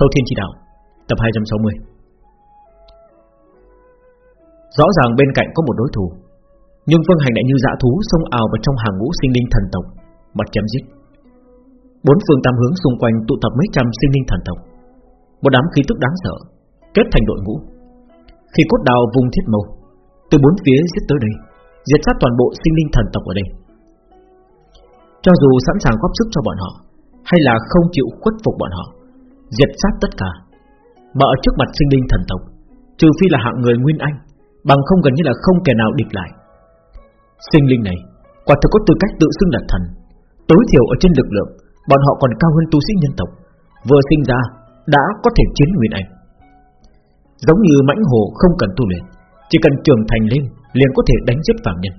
Thâu Thiên Chỉ Đạo, Tập 260 Rõ ràng bên cạnh có một đối thủ, Nhưng Vương Hành lại như dã thú Xông ào vào trong hàng ngũ sinh linh thần tộc, Mặt chém giết. Bốn phương tam hướng xung quanh tụ tập mấy trăm sinh linh thần tộc. Một đám khí tức đáng sợ, Kết thành đội ngũ. Khi cốt đào vùng thiết mâu, Từ bốn phía giết tới đây, Diệt sát toàn bộ sinh linh thần tộc ở đây. Cho dù sẵn sàng góp sức cho bọn họ, Hay là không chịu khuất phục bọn họ Diệt sát tất cả. Mà ở trước mặt sinh linh thần tộc, Trừ phi là hạng người nguyên anh, Bằng không gần như là không kẻ nào địch lại. Sinh linh này, Quả thực có tư cách tự xưng là thần. Tối thiểu ở trên lực lượng, Bọn họ còn cao hơn tu sĩ nhân tộc, Vừa sinh ra, đã có thể chiến nguyên anh. Giống như mãnh hồ không cần tu luyện, Chỉ cần trưởng thành lên, liền có thể đánh giết phạm nhân.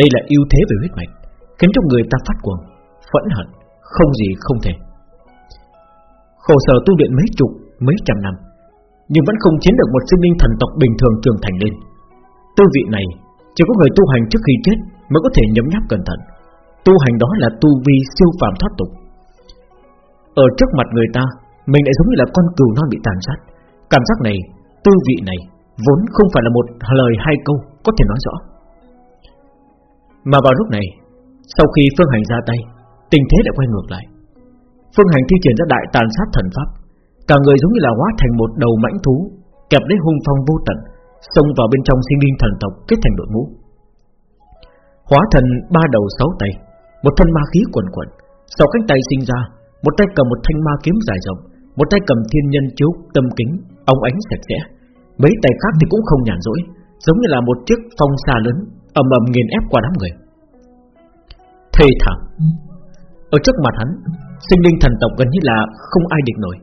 Đây là ưu thế về huyết mạch, Khiến cho người ta phát cuồng, Phẫn hận, Không gì không thể. Khổ sở tu luyện mấy chục Mấy trăm năm Nhưng vẫn không chiến được một sinh linh thần tộc bình thường trưởng thành lên. Tư vị này Chỉ có người tu hành trước khi chết Mới có thể nhấm nháp cẩn thận. Tu hành đó là tu vi siêu phàm thoát tục. Ở trước mặt người ta Mình lại giống như là con cừu non bị tàn sát. Cảm giác này, tư vị này Vốn không phải là một lời hai câu Có thể nói rõ. Mà vào lúc này Sau khi Phương Hành ra tay Tình thế đã quay ngược lại. Phương Hành thi triển ra đại tàn sát thần pháp. Cả người giống như là hóa thành một đầu mãnh thú Kẹp lấy hung phong vô tận Xông vào bên trong sinh linh thần tộc Kết thành đội ngũ. Hóa thần ba đầu sáu tay Một thân ma khí quần quần Sau cánh tay sinh ra Một tay cầm một thanh ma kiếm dài rộng Một tay cầm thiên nhân chiếu tâm kính Ống ánh sạch sẽ. Mấy tay khác thì cũng không nhàn rỗi Giống như là một chiếc phong xa lớn ầm ầm nghiền ép qua đám người. Thê thảm. Ở trước mặt hắn Sinh linh thần tộc gần như là không ai địch nổi.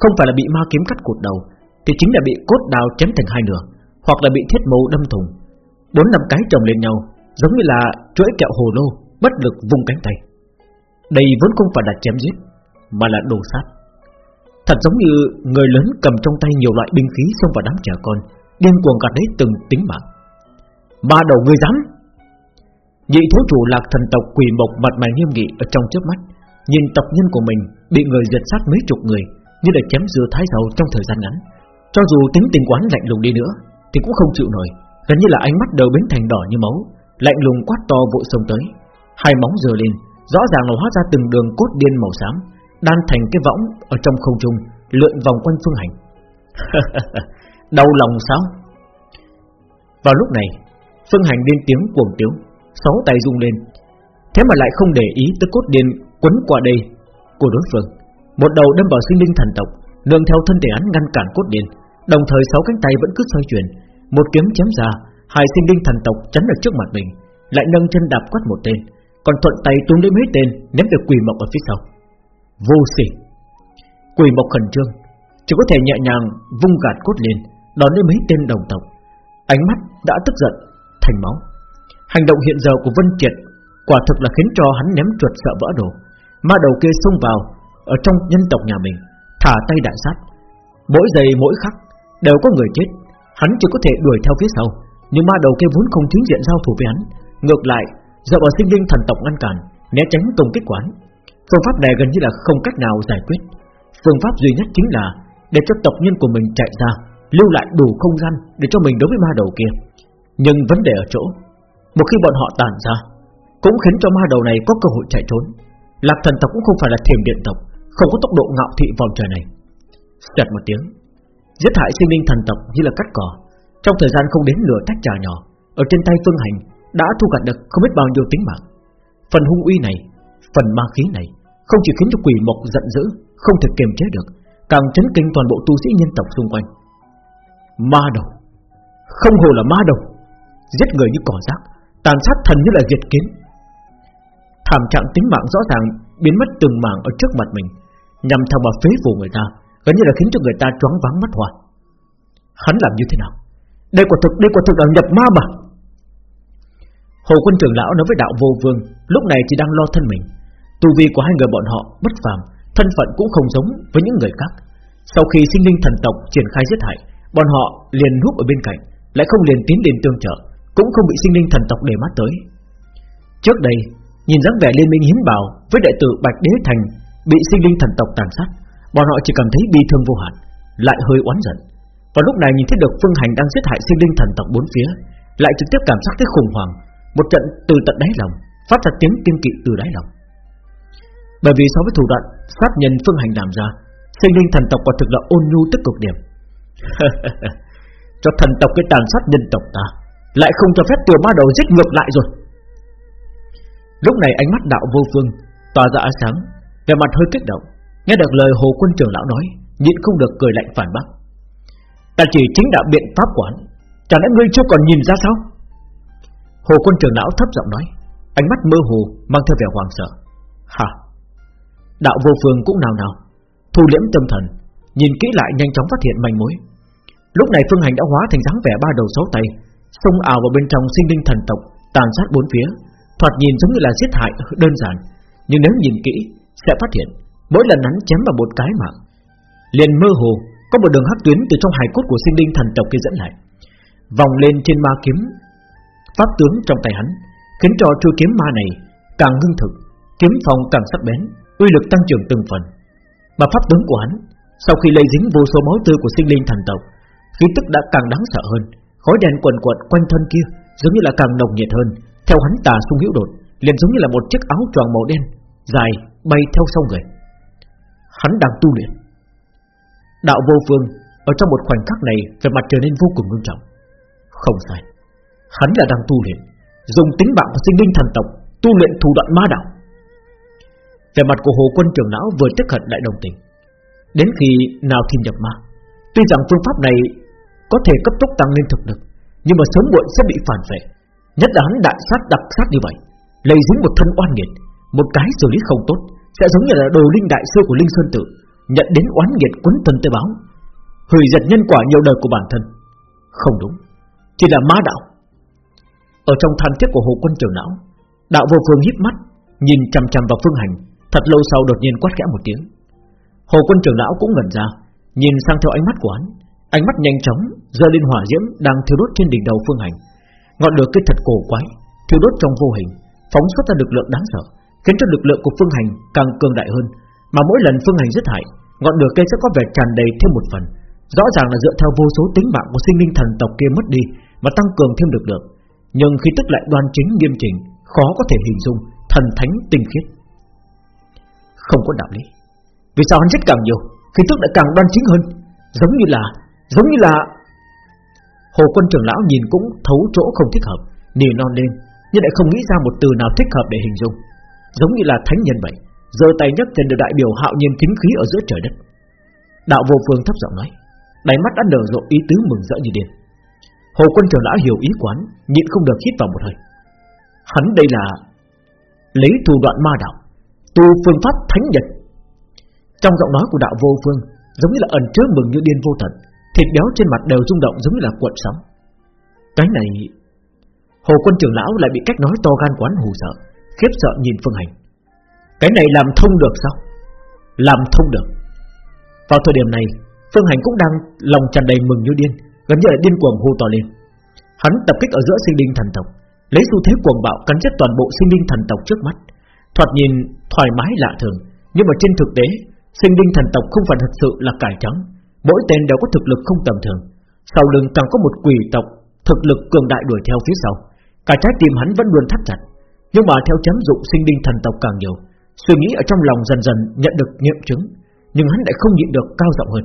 Không phải là bị ma kiếm cắt cụt đầu, Thì chính là bị cốt đào chém thành hai nửa, Hoặc là bị thiết mâu đâm thùng Bốn năm cái chồng lên nhau, Giống như là chuỗi kẹo hồ lô, Bất lực vung cánh tay. Đây vốn không phải là chém giết, Mà là đồ sát. Thật giống như người lớn cầm trong tay nhiều loại binh khí xông vào đám trẻ con, Điên cuồng gạt lấy từng tính mạng. Ba đầu người dám! Nhị thiếu chủ lạc thần tộc quỷ mộc mặt mày nghiêm nghị ở trong trước mắt. Nhìn tộc nhân của mình bị người diệt sát mấy chục người, Như là chém dưa thái dầu trong thời gian ngắn. Cho dù tính tình quán lạnh lùng đi nữa, Thì cũng không chịu nổi. Gần như là ánh mắt đều biến thành đỏ như máu, Lạnh lùng quát to vội sông tới. Hai móng dừa lên, Rõ ràng là hóa ra từng đường cốt điên màu xám Đan thành cái võng ở trong không trung, Lượn vòng quanh phương hành. Đau lòng sao? Vào lúc này, Phương hành điên tiếng cuồng tiếu, Sáu tay rung lên. Thế mà lại không để ý tới cốt điên quấn qua đây của đối phương. Một đầu đâm vào sinh linh thần tộc Nương theo thân thể hắn ngăn cản cốt điện, Đồng thời sáu cánh tay vẫn cứ xoay chuyển. Một kiếm chém ra Hai sinh linh thần tộc chắn ở trước mặt mình Lại nâng chân đạp quát một tên. Còn thuận tay tung lấy mấy tên ném về quỳ mộc ở phía sau. Vô sỉ. Quỳ mộc khẩn trương Chỉ có thể nhẹ nhàng vung gạt cốt lên Đón lấy mấy tên đồng tộc. Ánh mắt đã tức giận thành máu. Hành động hiện giờ của Vân Triệt Quả thực là khiến cho hắn ném chuột sợ vỡ đồ. Ma đầu kia xông vào, Ở trong nhân tộc nhà mình, Thả tay đại sát. Mỗi giây mỗi khắc, đều có người chết. Hắn chỉ có thể đuổi theo phía sau, Nhưng ma đầu kia vốn không chính diện giao thủ với hắn. Ngược lại, dựa vào sinh linh thần tộc ngăn cản, Né tránh công kích quán Phương pháp này gần như là không cách nào giải quyết. Phương pháp duy nhất chính là Để cho tộc nhân của mình chạy ra, Lưu lại đủ không gian để cho mình đối với ma đầu kia. Nhưng vấn đề ở chỗ, Một khi bọn họ tàn ra, Cũng khiến cho ma đầu này có cơ hội chạy trốn. Lạc thần tộc cũng không phải là thiềm điện tộc, Không có tốc độ ngạo thị vòng trời này. Chật một tiếng, Giết hại sinh linh thần tộc như là cắt cỏ. Trong thời gian không đến nửa tách trà nhỏ, Ở trên tay phương hành Đã thu gặt được không biết bao nhiêu tính mạng. Phần hung uy này, Phần ma khí này, Không chỉ khiến cho quỷ mộc giận dữ, Không thể kiềm chế được, Càng chấn kinh toàn bộ tu sĩ nhân tộc xung quanh. Ma đầu, Không hồ là ma đầu, Giết người như cỏ rác, Tàn sát thần như là diệt kiến hàm trạng tính mạng rõ ràng Biến mất từng mảng ở trước mặt mình Nhằm thẳng vào phế phủ người ta Gần như là khiến cho người ta choáng váng mắt hoa. Hắn làm như thế nào? Đây quả thực, đây quả thực là nhập ma mà. Hồ quân trưởng lão nói với đạo vô vương Lúc này chỉ đang lo thân mình. Tu vi của hai người bọn họ bất phàm Thân phận cũng không giống với những người khác. Sau khi sinh linh thần tộc triển khai giết hại Bọn họ liền núp ở bên cạnh Lại không liền tiến đến tương trợ Cũng không bị sinh linh thần tộc để mắt tới. Trước đây Nhìn dáng vẻ liên minh hiến bảo Với đệ tử Bạch Đế Thành Bị sinh linh thần tộc tàn sát, Bọn họ chỉ cảm thấy bi thương vô hạn, Lại hơi oán giận. Và lúc này nhìn thấy được Phương Hành đang giết hại sinh linh thần tộc bốn phía, Lại trực tiếp cảm giác thấy khủng hoảng, Một trận từ tận đáy lòng, Phát ra tiếng kiên kỵ từ đáy lòng. Bởi vì so với thủ đoạn Sát nhân Phương Hành làm ra, Sinh linh thần tộc quả thực là ôn nhu tức cực điểm. Cho thần tộc cái tàn sát nhân tộc ta, Lại không cho phép tiểu ma đầu giết ngược lại rồi. Lúc này ánh mắt đạo vô phương, Tỏa ra ánh sáng Về mặt hơi kích động, Nghe được lời hồ quân trưởng lão nói, Nhịn không được cười lạnh phản bác. Ta chỉ chính đạo biện pháp quán, Chẳng lẽ ngươi chưa còn nhìn ra sao? Hồ quân trưởng lão thấp giọng nói, Ánh mắt mơ hồ, mang theo vẻ hoàng sợ. Hả? Đạo vô phương cũng nào nào, Thu liễm tâm thần, Nhìn kỹ lại nhanh chóng phát hiện manh mối. Lúc này Phương Hành đã hóa thành dáng vẻ ba đầu sáu tay, Xông ảo vào bên trong sinh linh thần tộc, Tàn sát bốn phía. Thoạt nhìn giống như là giết hại đơn giản, Nhưng nếu nhìn kỹ, sẽ phát hiện Mỗi lần hắn chém vào một cái mạng, Liền mơ hồ Có một đường hắc tuyến từ trong hài cốt của sinh linh thần tộc kia dẫn lại, Vòng lên trên ma kiếm. Pháp tướng trong tay hắn Khiến cho chu kiếm ma này càng ngưng thực, Kiếm phòng càng sắc bén, Uy lực tăng trưởng từng phần. Mà pháp tướng của hắn Sau khi lây dính vô số máu tươi của sinh linh thần tộc, khí tức đã càng đáng sợ hơn, khói đèn quần quật quanh thân kia giống như là càng nồng nhiệt hơn theo hắn tà xung hữu đột liền giống như là một chiếc áo choàng màu đen dài bay theo sau người. Hắn đang tu luyện. Đạo vô phương ở trong một khoảnh khắc này về mặt trở nên vô cùng nghiêm trọng. Không sai hắn là đang tu luyện dùng tính mạng của sinh linh thần tộc tu luyện thủ đoạn ma đạo. Về mặt của hồ quân trưởng lão vừa tức hận đại đồng tình. Đến khi nào thì nhập ma tuy rằng phương pháp này có thể cấp tốc tăng lên thực lực, nhưng mà sớm muộn sẽ bị phản vệ. Nhất là hắn đại sát đặc sát như vậy, lấy dính một thân oan nghiệt, một cái xử lý không tốt, sẽ giống như là đồ linh đại sư của linh sơn tự, nhận đến oán nghiệt quấn thân tới báo, hủy diệt nhân quả nhiều đời của bản thân. Không đúng, chỉ là ma đạo. Ở trong than thiết của hồ quân trưởng não, đạo vô phương híp mắt, nhìn chằm chằm vào phương hành, thật lâu sau đột nhiên quát khẽ một tiếng. Hồ quân trưởng lão cũng ngẩn ra, nhìn sang theo ánh mắt của hắn, Ánh mắt nhanh chóng rơi lên hỏa diễm đang thiêu đốt trên đỉnh đầu Phương Hành. Ngọn lửa kia thật cổ quái, thiêu đốt trong vô hình, phóng xuất ra lực lượng đáng sợ, khiến cho lực lượng của Phương Hành càng cường đại hơn. Mà mỗi lần Phương Hành giết hại, ngọn lửa kia sẽ có vẻ tràn đầy thêm một phần. Rõ ràng là dựa theo vô số tính mạng của sinh linh thần tộc kia mất đi mà tăng cường thêm lực lượng, nhưng khi tức lại đoan chính nghiêm chỉnh, khó có thể hình dung thần thánh tinh khiết. Không có đạo lý. Vì sao hắn giết càng nhiều, khi tức lại càng đoan chính hơn, giống như là Giống như là Hồ quân trưởng lão nhìn cũng thấu chỗ không thích hợp Nỉ non lên, Nhưng lại không nghĩ ra một từ nào thích hợp để hình dung. Giống như là thánh nhân vậy Giờ tay nhấc chân được đại biểu hạo nhiên kính khí ở giữa trời đất. Đạo vô phương thấp giọng nói, Đáy mắt đã nở rộ ý tứ mừng rỡ như điên. Hồ quân trưởng lão hiểu ý quán, Nhịn không được hít vào một hơi. Hắn đây là Lấy thủ đoạn ma đạo, Tu phương pháp thánh nhật Trong giọng nói của đạo vô phương, Giống như là ẩn chứa mừng như điên vô tận Thịt béo trên mặt đều rung động giống như là cuộn sóng. Cái này, Hồ quân trưởng lão lại bị cách nói to gan quán hù sợ, Khiếp sợ nhìn Phương Hành. Cái này làm thông được sao? Làm thông được. Vào thời điểm này, Phương Hành cũng đang lòng tràn đầy mừng như điên, Gần như là điên cuồng hô to lên. Hắn tập kích ở giữa sinh linh thần tộc, Lấy xu thế cuồng bạo cắn chết toàn bộ sinh linh thần tộc trước mắt. Thoạt nhìn thoải mái lạ thường, Nhưng mà trên thực tế, Sinh linh thần tộc không phải thật sự là cải trắng. Mỗi tên đều có thực lực không tầm thường. Sau lưng càng có một quỷ tộc Thực lực cường đại đuổi theo phía sau. Cả trái tim hắn vẫn luôn thắt chặt. Nhưng mà theo chấm dụng sinh linh thần tộc càng nhiều, Suy nghĩ ở trong lòng dần dần nhận được nghiệm chứng, Nhưng hắn lại không nhịn được cao giọng hơn.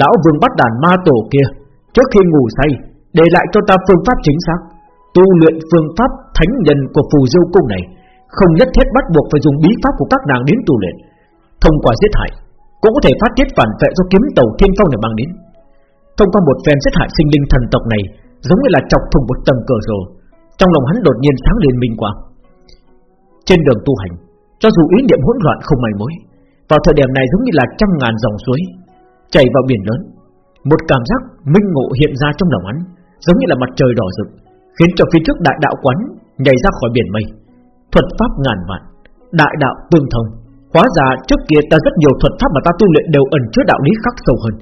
Lão vương bắt đàn ma tổ kia, Trước khi ngủ say, Để lại cho ta phương pháp chính xác, Tu luyện phương pháp thánh nhân của phù diêu cung này, Không nhất thiết bắt buộc phải dùng bí pháp của các nàng đến tu luyện. Thông qua giết hại cũng có thể phát tiết phản vệ do kiếm tàu thiên phong này mang đến. Thông qua một phen giết hại sinh linh thần tộc này, giống như là chọc thủng một tầng cửa rồi trong lòng hắn đột nhiên sáng lên minh quang. Trên đường tu hành, cho dù ý niệm hỗn loạn không mảy mối, vào thời điểm này giống như là trăm ngàn dòng suối chảy vào biển lớn, một cảm giác minh ngộ hiện ra trong lòng hắn, giống như là mặt trời đỏ rực, khiến cho phía trước đại đạo quán nhảy ra khỏi biển mây. Thuật pháp ngàn vạn, đại đạo tương thông, Hóa ra trước kia ta rất nhiều thuật pháp mà ta tu luyện đều ẩn chứa đạo lý khắc sâu hơn.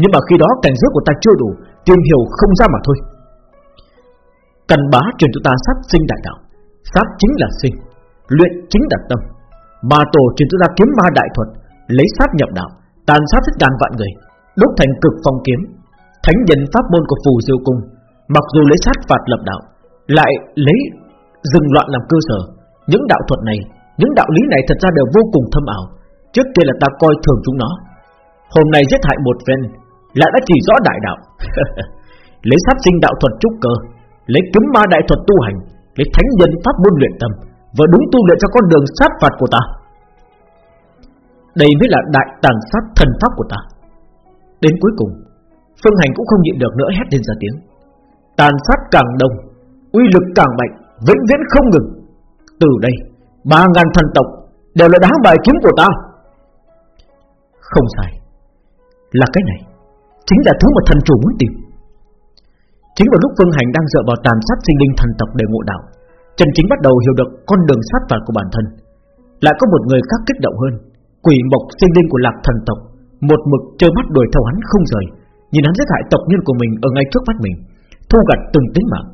Nhưng mà khi đó cảnh giới của ta chưa đủ, Tìm hiểu không ra mà thôi. Cần bá truyền cho ta sát sinh đại đạo. Sát chính là sinh, Luyện chính là tâm. Mà tổ truyền cho ta kiếm ma đại thuật, Lấy sát nhập đạo, Tàn sát hết ngàn vạn người Đúc thành cực phong kiếm. Thánh nhân pháp môn của phù diêu cung, Mặc dù lấy sát phạt lập đạo, Lại lấy dừng loạn làm cơ sở. Những đạo thuật này những đạo lý này thật ra đều vô cùng thâm ảo. Trước kia là ta coi thường chúng nó. Hôm nay giết hại một ven Lại đã chỉ rõ đại đạo. Lấy sát sinh đạo thuật trúc cơ, Lấy cấm ma đại thuật tu hành, Lấy thánh nhân pháp môn luyện tâm, Và đúng tu luyện cho con đường sát phạt của ta. Đây mới là đại tàn sát thần pháp của ta. Đến cuối cùng, Phương Hành cũng không nhịn được nữa, hét lên ra tiếng. Tàn sát càng đông, uy lực càng mạnh, Vĩnh viễn không ngừng. Từ đây Ba ngàn thần tộc Đều là đá bài kiếm của ta. Không sai. Là cái này, Chính là thứ mà thần chủ muốn tìm. Chính vào lúc Phương Hành đang dựa vào tàn sát sinh linh thần tộc để ngộ đạo Trần Chính bắt đầu hiểu được con đường sát phạt của bản thân. Lại có một người khác kích động hơn Quỷ mộc sinh linh của lạc thần tộc, Một mực trơ mắt đuổi theo hắn không rời, Nhìn hắn giết hại tộc nhân của mình ở ngay trước mắt mình, Thu gặt từng tính mạng,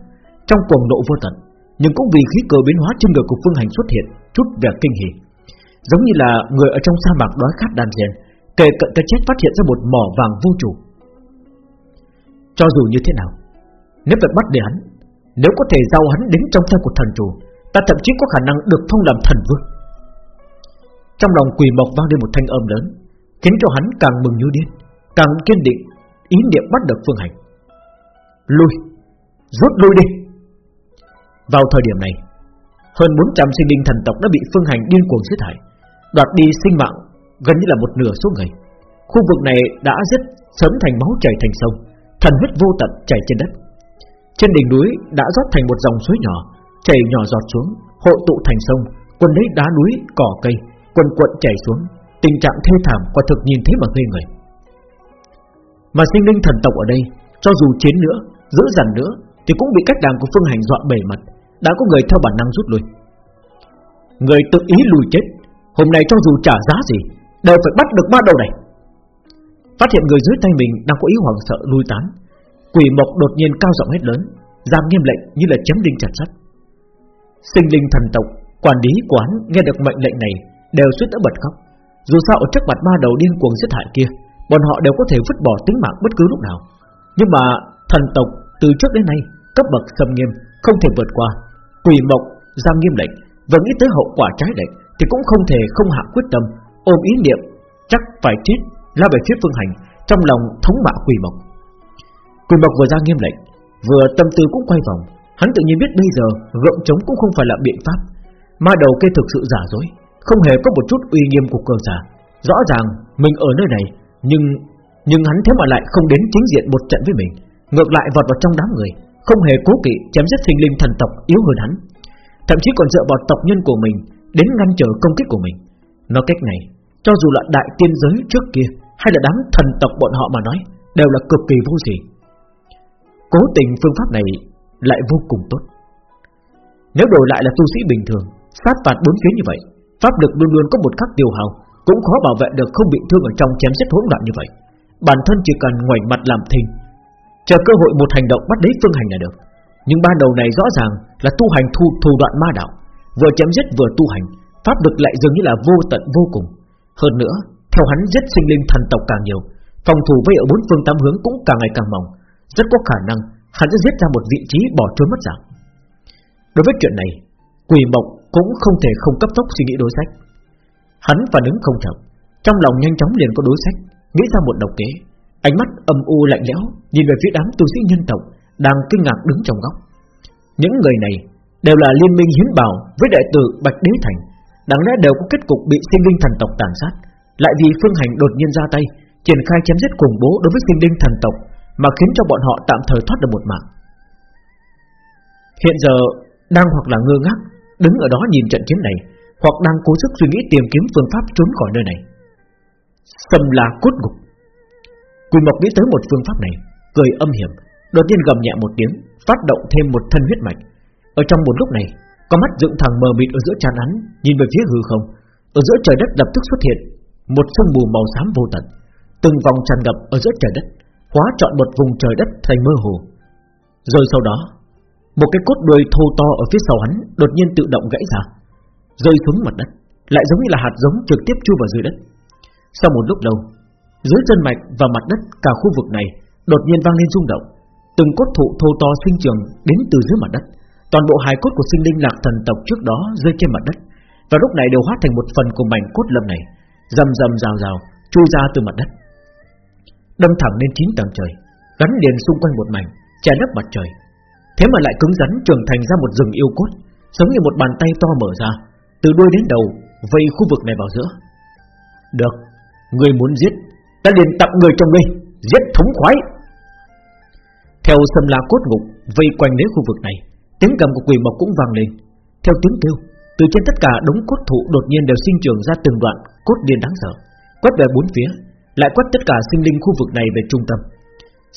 Trong cuồng nộ vô tận. Nhưng cũng vì khí cơ biến hóa trên người của Phương Hành xuất hiện, Chút vẻ kinh hỉ. Giống như là người ở trong sa mạc đói khát đan rèn Kề cận cái chết phát hiện ra một mỏ vàng vô chủ. Cho dù như thế nào, Nếu phải bắt để hắn, Nếu có thể giao hắn đến trong tay của thần chủ, Ta thậm chí có khả năng được thông làm thần vương. Trong lòng quỳ mộc vang lên một thanh âm lớn, Khiến cho hắn càng mừng như điên, Càng kiên định, Ý niệm bắt được phương hành. Lui, Rút lui đi. Vào thời điểm này Hơn 400 sinh linh thần tộc đã bị phương hành điên cuồng giết hại Đoạt đi sinh mạng Gần như là một nửa số người. Khu vực này đã giết sớm thành máu chảy thành sông Thần huyết vô tận chảy trên đất. Trên đỉnh núi đã rót thành một dòng suối nhỏ Chảy nhỏ giọt xuống Hội tụ thành sông Quân lấy đá núi, cỏ cây Quần quận chảy xuống Tình trạng thê thảm quả thực nhìn thấy mà ngây người. Mà sinh linh thần tộc ở đây Cho dù chiến nữa, giữ dằn nữa Thì cũng bị cách đàm của phương hành dọa bể mặt. Đã có người theo bản năng rút lui. Người tự ý lùi chết, Hôm nay cho dù trả giá gì, Đều phải bắt được ba đầu này. Phát hiện người dưới tay mình đang có ý hoảng sợ lui tán, Quỷ mộc đột nhiên cao giọng hết lớn Giam nghiêm lệnh như là chém đinh chặt sắt. Sinh linh thần tộc, Quản lý quán nghe được mệnh lệnh này Đều suýt đã bật khóc. Dù sao ở trước mặt ma đầu điên cuồng giết hại kia, Bọn họ đều có thể vứt bỏ tính mạng bất cứ lúc nào. Nhưng mà thần tộc từ trước đến nay Cấp bậc xâm nghiêm Không thể vượt qua. Quỷ mộc ra nghiêm lệnh Và nghĩ tới hậu quả trái lệnh Thì cũng không thể không hạ quyết tâm, Ôm ý niệm, chắc phải chết, lao về phía phương hành, trong lòng thống mạ quỷ mộc. Quỷ mộc vừa ra nghiêm lệnh, vừa tâm tư cũng quay vòng. Hắn tự nhiên biết bây giờ gượng chống cũng không phải là biện pháp. Ma đầu kia thực sự giả dối, không hề có một chút uy nghiêm của cường giả. Rõ ràng mình ở nơi này, nhưng nhưng hắn thế mà lại không đến chính diện một trận với mình, ngược lại vọt vào trong đám người không hề cố kỵ chém giết sinh linh thần tộc yếu hơn hắn, thậm chí còn dựa vào tộc nhân của mình đến ngăn trở công kích của mình. Nói cách này, cho dù là đại tiên giới trước kia Hay là đám thần tộc bọn họ mà nói, Đều là cực kỳ vô gì Cố tình phương pháp này Lại vô cùng tốt. Nếu đổi lại là tu sĩ bình thường, Sát phạt bốn phía như vậy, Pháp lực luôn luôn có một khắc tiêu hao Cũng khó bảo vệ được không bị thương ở trong chém giết hỗn loạn như vậy. Bản thân chỉ cần ngoảnh mặt làm thinh Chờ cơ hội một hành động bắt lấy phương hành là được Nhưng ban đầu này rõ ràng là tu hành thu thủ đoạn ma đạo Vừa chém giết vừa tu hành Pháp lực lại dường như là vô tận vô cùng hơn nữa, theo hắn giết sinh linh thần tộc càng nhiều, phòng thủ vây ở bốn phương tám hướng cũng càng ngày càng mỏng, rất có khả năng hắn sẽ giết ra một vị trí bỏ trốn mất dạng. Đối với chuyện này, Quỷ Mộc cũng không thể không cấp tốc suy nghĩ đối sách. Hắn phản ứng không chậm, trong lòng nhanh chóng liền có đối sách, nghĩ ra một độc kế. Ánh mắt âm u lạnh lẽo nhìn về phía đám tu sĩ nhân tộc đang kinh ngạc đứng trong góc. Những người này đều là liên minh hiến bảo với đại tử Bạch Đế Thành, Đáng lẽ đều có kết cục bị sinh linh thần tộc tàn sát. Lại vì phương hành đột nhiên ra tay Triển khai chém giết khủng bố đối với sinh linh thần tộc Mà khiến cho bọn họ tạm thời thoát được một mạng. Hiện giờ Đang hoặc là ngơ ngác Đứng ở đó nhìn trận chiến này Hoặc đang cố sức suy nghĩ tìm kiếm phương pháp trốn khỏi nơi này. Sầm là cốt ngục. Quỳ Mộc nghĩ tới một phương pháp này, Cười âm hiểm, Đột nhiên gầm nhẹ một tiếng, Phát động thêm một thân huyết mạch. Ở trong một lúc này con mắt dựng thẳng mờ mịt ở giữa trán hắn, Nhìn về phía hư không. Ở giữa trời đất lập tức xuất hiện Một sương mù màu xám vô tận, Từng vòng tràn ngập ở giữa trời đất, Hóa trọn một vùng trời đất thành mơ hồ. Rồi sau đó, Một cái cốt đuôi thô to ở phía sau hắn Đột nhiên tự động gãy ra, Rơi xuống mặt đất, Lại giống như là hạt giống trực tiếp chui vào dưới đất. Sau một lúc lâu dưới chân mạch và mặt đất cả khu vực này Đột nhiên vang lên rung động. Từng cốt thụ thô to sinh trường đến từ dưới mặt đất. Toàn bộ hài cốt của sinh linh lạc thần tộc trước đó rơi trên mặt đất. Và lúc này đều hóa thành một phần của mảnh cốt lâm này, Rầm rầm rào rào, Chui ra từ mặt đất. Đâm thẳng lên chín tầng trời, Gắn liền xung quanh một mảnh, Che lấp mặt trời. Thế mà lại cứng rắn trưởng thành ra một rừng yêu cốt, Giống như một bàn tay to mở ra, Từ đuôi đến đầu, Vây khu vực này vào giữa. Được, Người muốn giết Ta liền tặng người cho ngươi Giết thống khoái. Theo sâm la cốt ngục, Vây quanh lấy khu vực này, Tiếng gầm của quỷ mộc cũng vang lên. Theo tiếng kêu, Từ trên tất cả đống cốt thụ đột nhiên đều sinh trưởng ra từng đoạn Cốt điên đáng sợ, Quét về bốn phía, Lại quét tất cả sinh linh khu vực này về trung tâm.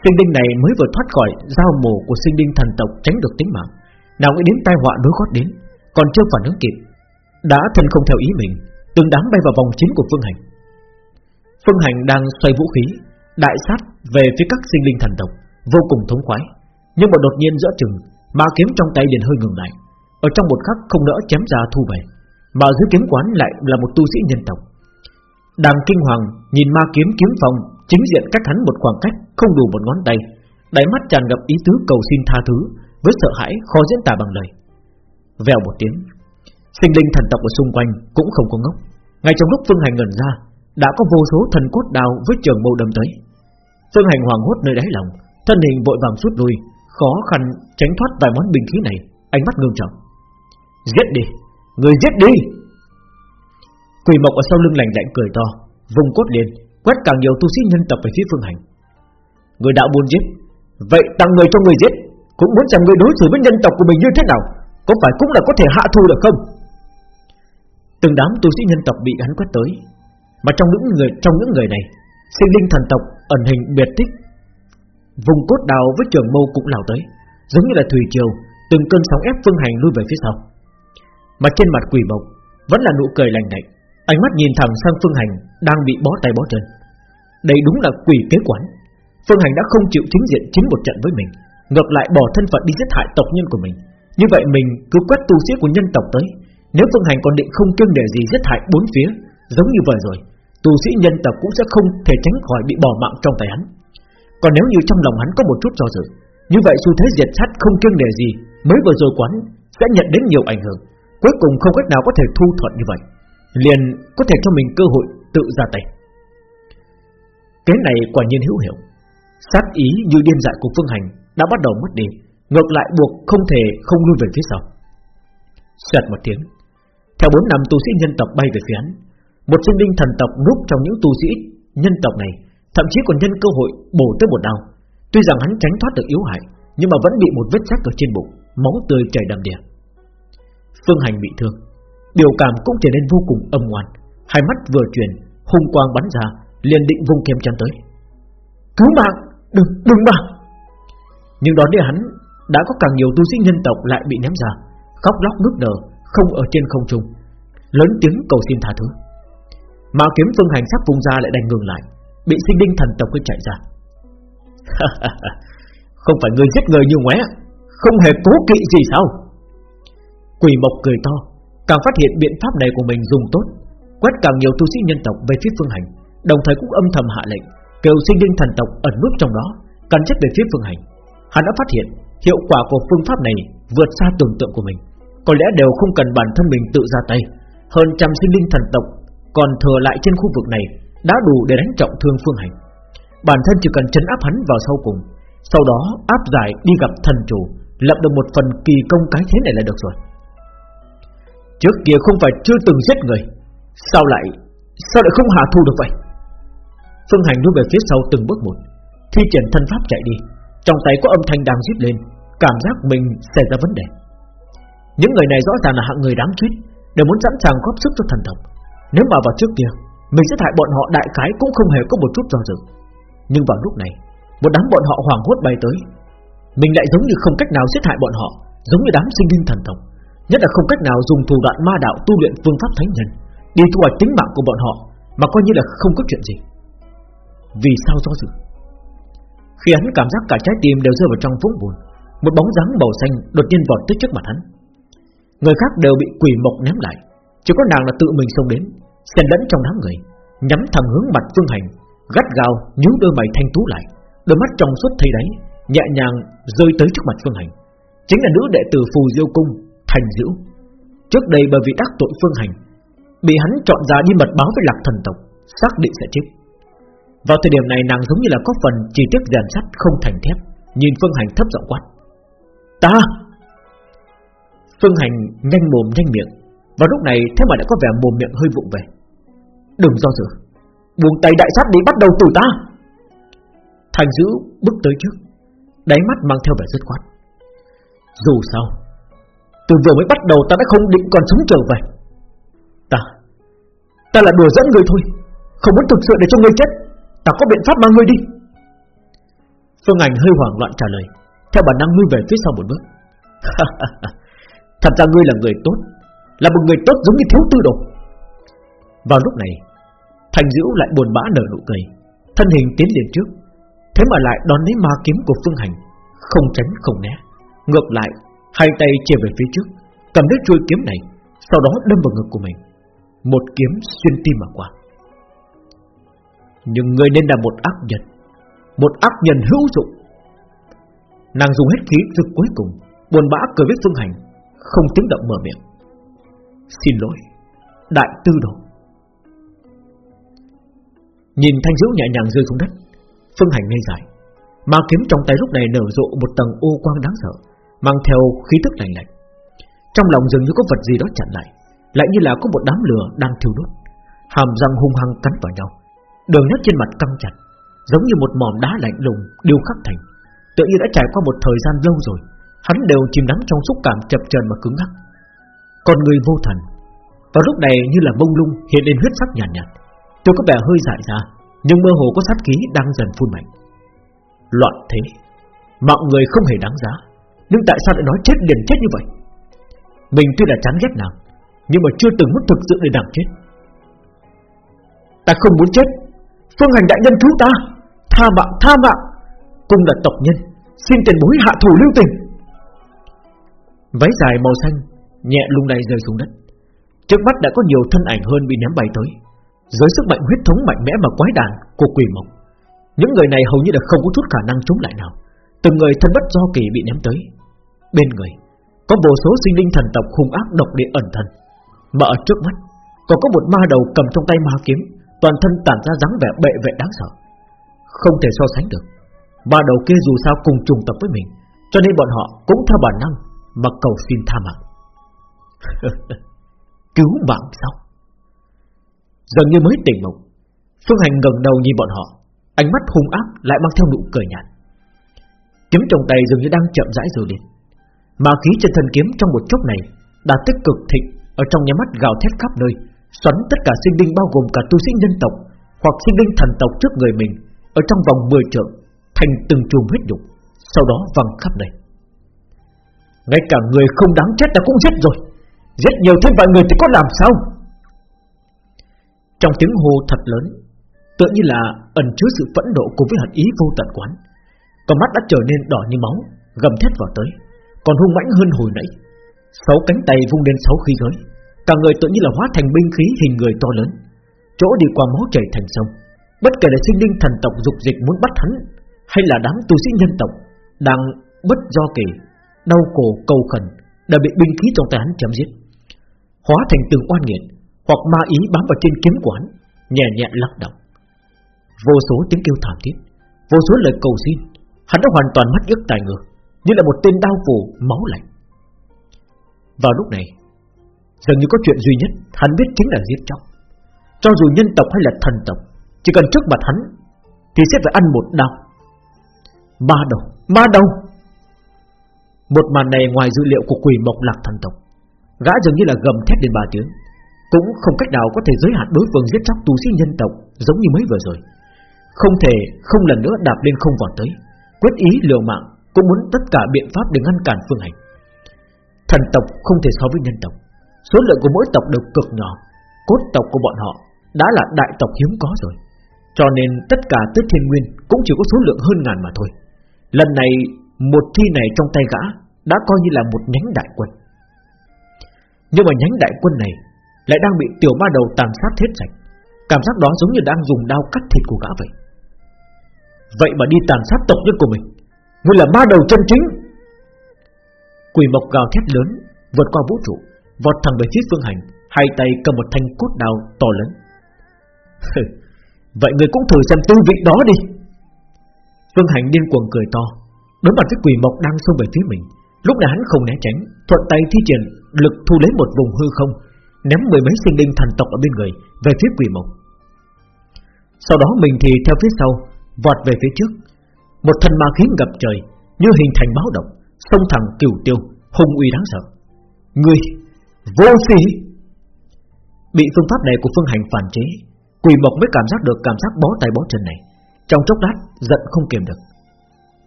Sinh linh này mới vừa thoát khỏi, Giao mổ của sinh linh thần tộc tránh được tính mạng. Nào nghĩ đến tai họa đối gót đến, Còn chưa phản ứng kịp, Đã thân không theo ý mình, Từng đám bay vào vòng chiến của Phương Hành. Phương Hành đang xoay vũ khí, Đại sát về phía các sinh linh thần tộc, Vô cùng thống khoái. Nhưng mà đột nhiên giữa chừng, Ma kiếm trong tay liền hơi ngừng lại. Ở trong một khắc không đỡ chém ra thu về, Mà dưới kiếm quán lại là một tu sĩ nhân tộc. Đang kinh hoàng Nhìn ma kiếm kiếm phòng Chính diện cách hắn một khoảng cách, Không đủ một ngón tay. Đáy mắt tràn ngập ý tứ cầu xin tha thứ, Với sợ hãi khó diễn tả bằng lời. Vèo một tiếng, Sinh linh thần tộc ở xung quanh cũng không có ngốc. Ngay trong lúc Phương Hành ngẩn ra đã có vô số thần cốt đào với trường mâu đâm tới. Phương Hành hoàng hốt nơi đáy lòng Thân hình vội vàng rút lui Khó khăn tránh thoát vài món binh khí này Ánh mắt ngưng trọng. Giết đi, người giết đi! Quỷ mộc ở sau lưng lạnh lạnh cười to Vùng cốt liền Quét càng nhiều tu sĩ nhân tập về phía phương hành. Người đạo buồn giết Vậy tặng người cho người giết Cũng muốn xem người đối xử với nhân tộc của mình như thế nào Có phải cũng là có thể hạ thù được không? Từng đám tu sĩ nhân tộc bị hắn quét tới mà trong những người, trong những người này, Sinh linh thần tộc ẩn hình biệt tích. Vùng cốt đào với trường mâu cũng lao tới, Giống như là thủy triều, Từng cơn sóng ép phương hành lui về phía sau. Mà trên mặt quỷ mộc Vẫn là nụ cười lành lạnh, Ánh mắt nhìn thẳng sang phương hành Đang bị bó tay bó chân. Đây đúng là quỷ kế quán. Phương hành đã không chịu chính diện chính một trận với mình, Ngược lại bỏ thân phận đi giết hại tộc nhân của mình. Như vậy mình cứ quét tu sĩ của nhân tộc tới, Nếu phương hành còn định không kiêng để gì giết hại bốn phía Giống như vậy rồi Tu sĩ nhân tộc cũng sẽ không thể tránh khỏi bị bỏ mạng trong tay hắn. Còn nếu như trong lòng hắn có một chút do dự, Như vậy xu thế diệt sát không kiêng đề gì, Mới vừa rồi quán sẽ nhận đến nhiều ảnh hưởng, Cuối cùng không cách nào có thể thu thuận như vậy, Liền có thể cho mình cơ hội tự ra tay. Cái này quả nhiên hữu hiệu. Sát ý như điên dại của Phương Hành Đã bắt đầu mất đi, Ngược lại buộc không thể không lui về phía sau. Xoẹt một tiếng, Theo bốn năm tu sĩ nhân tộc bay về phía hắn một sinh linh thần tộc núp trong những tu sĩ nhân tộc này Thậm chí còn nhân cơ hội bổ tới một đao. Tuy rằng hắn tránh thoát được yếu hại Nhưng mà vẫn bị một vết rách ở trên bụng Máu tươi chảy đầm đìa. Phương Hành bị thương Biểu cảm cũng trở nên vô cùng âm ngoan. Hai mắt vừa chuyển Hung quang bắn ra liền định vung kiếm chém tới. Cứu mạng! Đừng, đừng mà! Nhưng đó để hắn Đã có càng nhiều tu sĩ nhân tộc lại bị ném ra Khóc lóc nức nở Không ở trên không trung Lớn tiếng cầu xin tha thứ. Mà kiếm phương hành sắp vung ra lại đành ngừng lại, Bị sinh linh thần tộc cứ chạy ra. Không phải người giết người như ngoé, Không hề cố kỵ gì sao? Quỷ mộc cười to, Càng phát hiện biện pháp này của mình dùng tốt, Quét càng nhiều tu sĩ nhân tộc về phía phương hành, Đồng thời cũng âm thầm hạ lệnh, Kêu sinh linh thần tộc ẩn núp trong đó Cần chất về phía phương hành. Hắn đã phát hiện hiệu quả của phương pháp này Vượt xa tưởng tượng của mình, Có lẽ đều không cần bản thân mình tự ra tay. Hơn trăm sinh linh thần tộc còn thừa lại trên khu vực này đã đủ để đánh trọng thương Phương Hành. Bản thân chỉ cần chấn áp hắn vào sau cùng, sau đó áp giải đi gặp thần chủ, lập được một phần kỳ công cái thế này là được rồi. Trước kia không phải chưa từng giết người, sao lại sao lại không hạ thu được vậy? Phương Hành lui về phía sau từng bước một, thi triển thân pháp chạy đi, trong tay có âm thanh đang giết lên, cảm giác mình xảy ra vấn đề. Những người này rõ ràng là hạng người đáng chết, đều muốn sẵn sàng góp sức cho thần tộc. Nếu mà vào trước kia, mình giết hại bọn họ đại cái cũng không hề có một chút do dự. Nhưng vào lúc này Một đám bọn họ hoảng hốt bay tới. Mình lại giống như không cách nào giết hại bọn họ Giống như đám sinh linh thần tộc. Nhất là không cách nào dùng thủ đoạn ma đạo tu luyện phương pháp thánh nhân Đi thu hoạch tính mạng của bọn họ Mà coi như là không có chuyện gì. Vì sao do dự? Khi hắn cảm giác cả trái tim đều rơi vào trong vũng buồn Một bóng dáng màu xanh đột nhiên vọt tới trước mặt hắn. Người khác đều bị quỷ mộc ném lại Chỉ có nàng là tự mình xông đến xen lẫn trong đám người, Nhắm thẳng hướng mặt Phương Hành, Gắt gao nhíu đôi mày thanh tú lại, Đôi mắt trong suốt thấy đáy Nhẹ nhàng rơi tới trước mặt Phương Hành. Chính là nữ đệ tử Phù Diêu Cung, Thành Diễu. Trước đây bởi vì đắc tội Phương Hành, Bị hắn chọn ra đi mật báo với lạc thần tộc, Xác định sẽ chết. Vào thời điểm này nàng giống như là có phần Chỉ tiếc rèn sắt không thành thép, Nhìn Phương Hành thấp giọng quát, Ta! Phương Hành nhanh mồm, nhanh miệng và lúc này, thế mà đã có vẻ mồm miệng hơi vụng về. Đừng do dự. Buông tay đại sát đi, bắt đầu từ ta. Thành dữ bước tới trước. Đáy mắt mang theo vẻ dứt khoát. Dù sao, Từ vừa mới bắt đầu ta đã không định còn sống trở về. Ta Ta là đùa dẫn người thôi. Không muốn thực sự để cho ngươi chết. Ta có biện pháp mang ngươi đi. Phương Ảnh hơi hoảng loạn trả lời. Theo bản năng lui về phía sau một bước. Thật ra ngươi là người tốt. Là một người tốt giống như thiếu tư đồ. Vào lúc này Thành diễu lại buồn bã nở nụ cười. Thân hình tiến liền trước, Thế mà lại đón lấy ma kiếm của Phương Hành, Không tránh không né. Ngược lại, Hai tay chia về phía trước, Cầm lấy chuôi kiếm này, Sau đó đâm vào ngực của mình. Một kiếm xuyên tim mà qua. Nhưng người nên là một ác nhân, Một ác nhân hữu dụng. Nàng dùng hết khí lực cuối cùng, Buồn bã cười với Phương Hành, Không tiếng động mở miệng. Xin lỗi, Đại tư đồ. Nhìn thanh diễu nhẹ nhàng rơi xuống đất, Phương Hành ngây dài mà kiếm trong tay lúc này nở rộ một tầng ô quang đáng sợ, Mang theo khí tức lạnh lạnh. Trong lòng dường như có vật gì đó chặn lại Lại như là có một đám lửa đang thiêu đốt. Hàm răng hung hăng cắn vào nhau, Đường nét trên mặt căng chặt, Giống như một mỏm đá lạnh lùng điêu khắc thành. Tự như đã trải qua một thời gian lâu rồi, Hắn đều chìm đắm trong xúc cảm chập chờn mà cứng ngắc. Còn người vô thần. Vào lúc này như là bông lung hiện lên huyết sắc nhàn nhạt, nhạt. Tôi có vẻ hơi dại ra Nhưng mơ hồ có sát khí đang dần phun mạnh. Loạn thế. Mạng người không hề đáng giá. Nhưng tại sao lại nói chết liền chết như vậy? Mình tuy là chán ghét nàng Nhưng mà chưa từng muốn thực sự để nàng chết. Ta không muốn chết. Phương hành đại nhân cứu ta. Tha mạng tha mạng. Cùng là tộc nhân Xin tiền bối hạ thủ lưu tình. Váy dài màu xanh Nhẹ lung lay rơi xuống đất. Trước mắt đã có nhiều thân ảnh hơn bị ném bay tới. Dưới sức mạnh huyết thống mạnh mẽ mà quái đản của quỷ mộc, Những người này hầu như là không có chút khả năng chống lại nào. Từng người thân bất do kỳ bị ném tới. Bên người, Có vô số sinh linh thần tộc hung ác độc địa ẩn thân. Mà ở trước mắt, Còn có một ma đầu cầm trong tay ma kiếm, Toàn thân tản ra dáng vẻ bệ vệ đáng sợ. Không thể so sánh được, Ma đầu kia dù sao cùng trùng tập với mình, Cho nên bọn họ cũng theo bản năng Mà cầu xin tha mạng. Cứu mạng sao? Dường như mới tỉnh mộng Phương Hành gần đầu nhìn bọn họ Ánh mắt hung ác lại mang theo nụ cười nhạt. Kiếm trong tay dường như đang chậm rãi rồi lên Mà khí trên thân kiếm trong một chốc này Đã tích cực thịnh Ở trong nhà mắt gào thét khắp nơi Xoắn tất cả sinh linh bao gồm cả tu sĩ nhân tộc Hoặc sinh linh thần tộc trước người mình Ở trong vòng 10 trượng Thành từng chùm huyết nhục, Sau đó văng khắp nơi. Ngay cả người không đáng chết đã cũng giết rồi. Giết nhiều thêm vài người thì có làm sao? Trong tiếng hô thật lớn, Tựa như là ẩn chứa sự phẫn nộ cùng với hận ý vô tận quán Con mắt đã trở nên đỏ như máu, Gầm thét vào tới, Còn hung mãnh hơn hồi nãy. Sáu cánh tay vung lên sáu khí giới, Cả người tự như là hóa thành binh khí hình người to lớn. Chỗ đi qua máu chảy thành sông, Bất kể là sinh linh thần tộc dục dịch muốn bắt hắn, Hay là đám tu sĩ nhân tộc Đang bất do kỳ Đau cổ cầu khẩn, Đã bị binh khí trong tay hắn chém giết. Hóa thành từng oan nghiệt, hoặc ma ý bám vào trên kiếm quán nhẹ nhẹ lắc động vô số tiếng kêu thảm thiết, vô số lời cầu xin, hắn đã hoàn toàn mất ức tài ngược, như là một tên đau phủ máu lạnh. Vào lúc này, dường như có chuyện duy nhất hắn biết chính là giết chóc. Cho dù nhân tộc hay là thần tộc, chỉ cần trước mặt hắn thì sẽ phải ăn một đau. Ma đầu ma đầu. Một màn này ngoài dữ liệu của quỷ mộc lạc thần tộc gã dường như là gầm thét đến ba tiếng cũng không cách nào có thể giới hạn đối phương giết chóc tu sĩ nhân tộc giống như mấy vừa rồi. Không thể không lần nữa đạp lên không vọt tới, quyết ý liều mạng, cũng muốn tất cả biện pháp để ngăn cản phương hành. Thần tộc không thể so với nhân tộc, số lượng của mỗi tộc đều cực nhỏ, cốt tộc của bọn họ đã là đại tộc hiếm có rồi, cho nên tất cả tứ thiên nguyên cũng chỉ có số lượng hơn ngàn mà thôi. Lần này một thi này trong tay gã đã coi như là một nhánh đại quân. Nhưng mà nhánh đại quân này lại đang bị tiểu ma đầu tàn sát hết sạch. Cảm giác đó giống như đang dùng đao cắt thịt của gã vậy. Vậy mà đi tàn sát tộc nhân của mình Ngươi là ma đầu chân chính. Quỷ mộc gào thét lớn, Vượt qua vũ trụ, Vọt thẳng về phía phương hành, Hai tay cầm một thanh cốt đao to lớn. Vậy người cũng thử xem tư vị đó đi. Phương hành điên cuồng cười to, Đối mặt với quỷ mộc đang xông về phía mình. Lúc này hắn không né tránh, Thuận tay thi triển lực thu lấy một vùng hư không, Ném mười mấy sinh linh thần tộc ở bên người Về phía quỷ mộc. Sau đó mình thì theo phía sau, Vọt về phía trước. Một thân ma khí ngập trời, Như hình thành báo động, Xông thẳng cửu tiêu, Hung uy đáng sợ. Ngươi, Vô sĩ Bị phương pháp này của phương hành phản chế, Quỷ mộc mới cảm giác được cảm giác bó tay bó chân này, Trong chốc lát giận không kiềm được.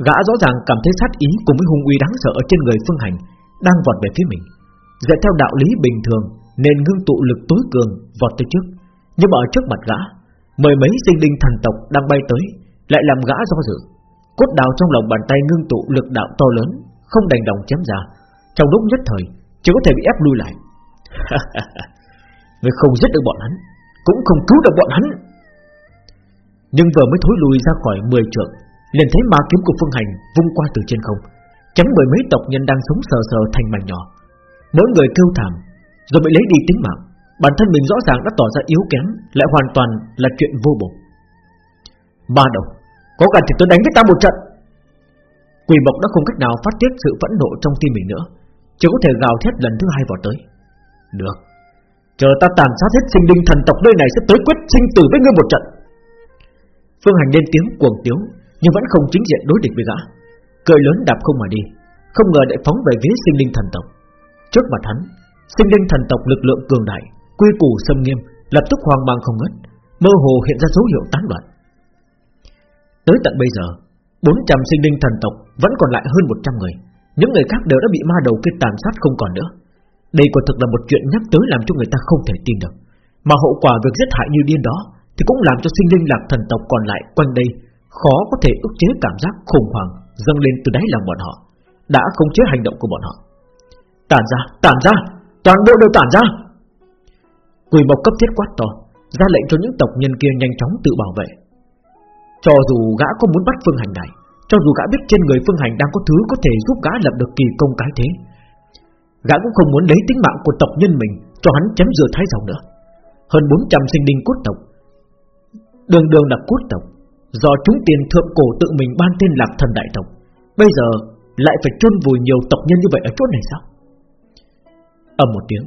Gã rõ ràng cảm thấy sát ý cùng với hung uy đáng sợ ở trên người phương hành Đang vọt về phía mình. Dựa theo đạo lý bình thường, Nên ngưng tụ lực tối cường vọt tới trước. Nhưng mà ở trước mặt gã, Mười mấy sinh linh thần tộc đang bay tới, Lại làm gã do dự. Cốt đào trong lòng bàn tay ngưng tụ lực đạo to lớn, Không đành đồng chém ra. Trong lúc nhất thời, Chỉ có thể bị ép lui lại. Người không giết được bọn hắn, Cũng không cứu được bọn hắn. Nhưng vừa mới thối lui ra khỏi 10 trượng liền thấy ma kiếm của Phương Hành vung qua từ trên không, chấm bởi mấy tộc nhân đang sống sờ sờ thành mảnh nhỏ. Mỗi người kêu thảm, rồi bị lấy đi tính mạng. Bản thân mình rõ ràng đã tỏ ra yếu kém, lại hoàn toàn là chuyện vô bổ. Ba đầu, có cần thì tôi đánh với ta một trận. Quỷ mộc đã không cách nào phát tiết sự phẫn nộ trong tim mình nữa, chỉ có thể gào thét lần thứ hai vào tới. Được, chờ ta tàn sát hết sinh linh thần tộc nơi này sẽ tới quyết sinh tử với ngươi một trận. Phương Hành lên tiếng cuồng tiếu, nhưng vẫn không chính diện đối địch với gã. Cười lớn đạp không mà đi, không ngờ lại phóng về phía sinh linh thần tộc. Trước mặt hắn, sinh linh thần tộc lực lượng cường đại, quy củ sâm nghiêm, lập tức hoang mang không ngớt, mơ hồ hiện ra dấu hiệu tán loạn. Tới tận bây giờ, 400 sinh linh thần tộc vẫn còn lại hơn 100 người, những người khác đều đã bị ma đầu kia tàn sát không còn nữa. Đây quả thực là một chuyện nhắc tới làm cho người ta không thể tin được, mà hậu quả việc giết hại như điên đó thì cũng làm cho sinh linh lạc thần tộc còn lại quanh đây khó có thể ức chế cảm giác khủng hoảng dâng lên từ đáy lòng bọn họ, đã không chế hành động của bọn họ. Tản ra, tản ra, toàn bộ đều tản ra. Quỷ mộc cấp thiết quát to, ra lệnh cho những tộc nhân kia nhanh chóng tự bảo vệ. Cho dù gã có muốn bắt Phương Hành này, cho dù gã biết trên người Phương Hành đang có thứ có thể giúp gã lập được kỳ công cái thế, gã cũng không muốn lấy tính mạng của tộc nhân mình cho hắn chém rửa thái dòng nữa. Hơn 400 sinh linh cốt tộc, đường đường là cốt tộc, Do chúng tiền thượng cổ tự mình ban tên lạc thần đại tộc, Bây giờ lại phải chôn vùi nhiều tộc nhân như vậy ở chỗ này sao? Ầm một tiếng.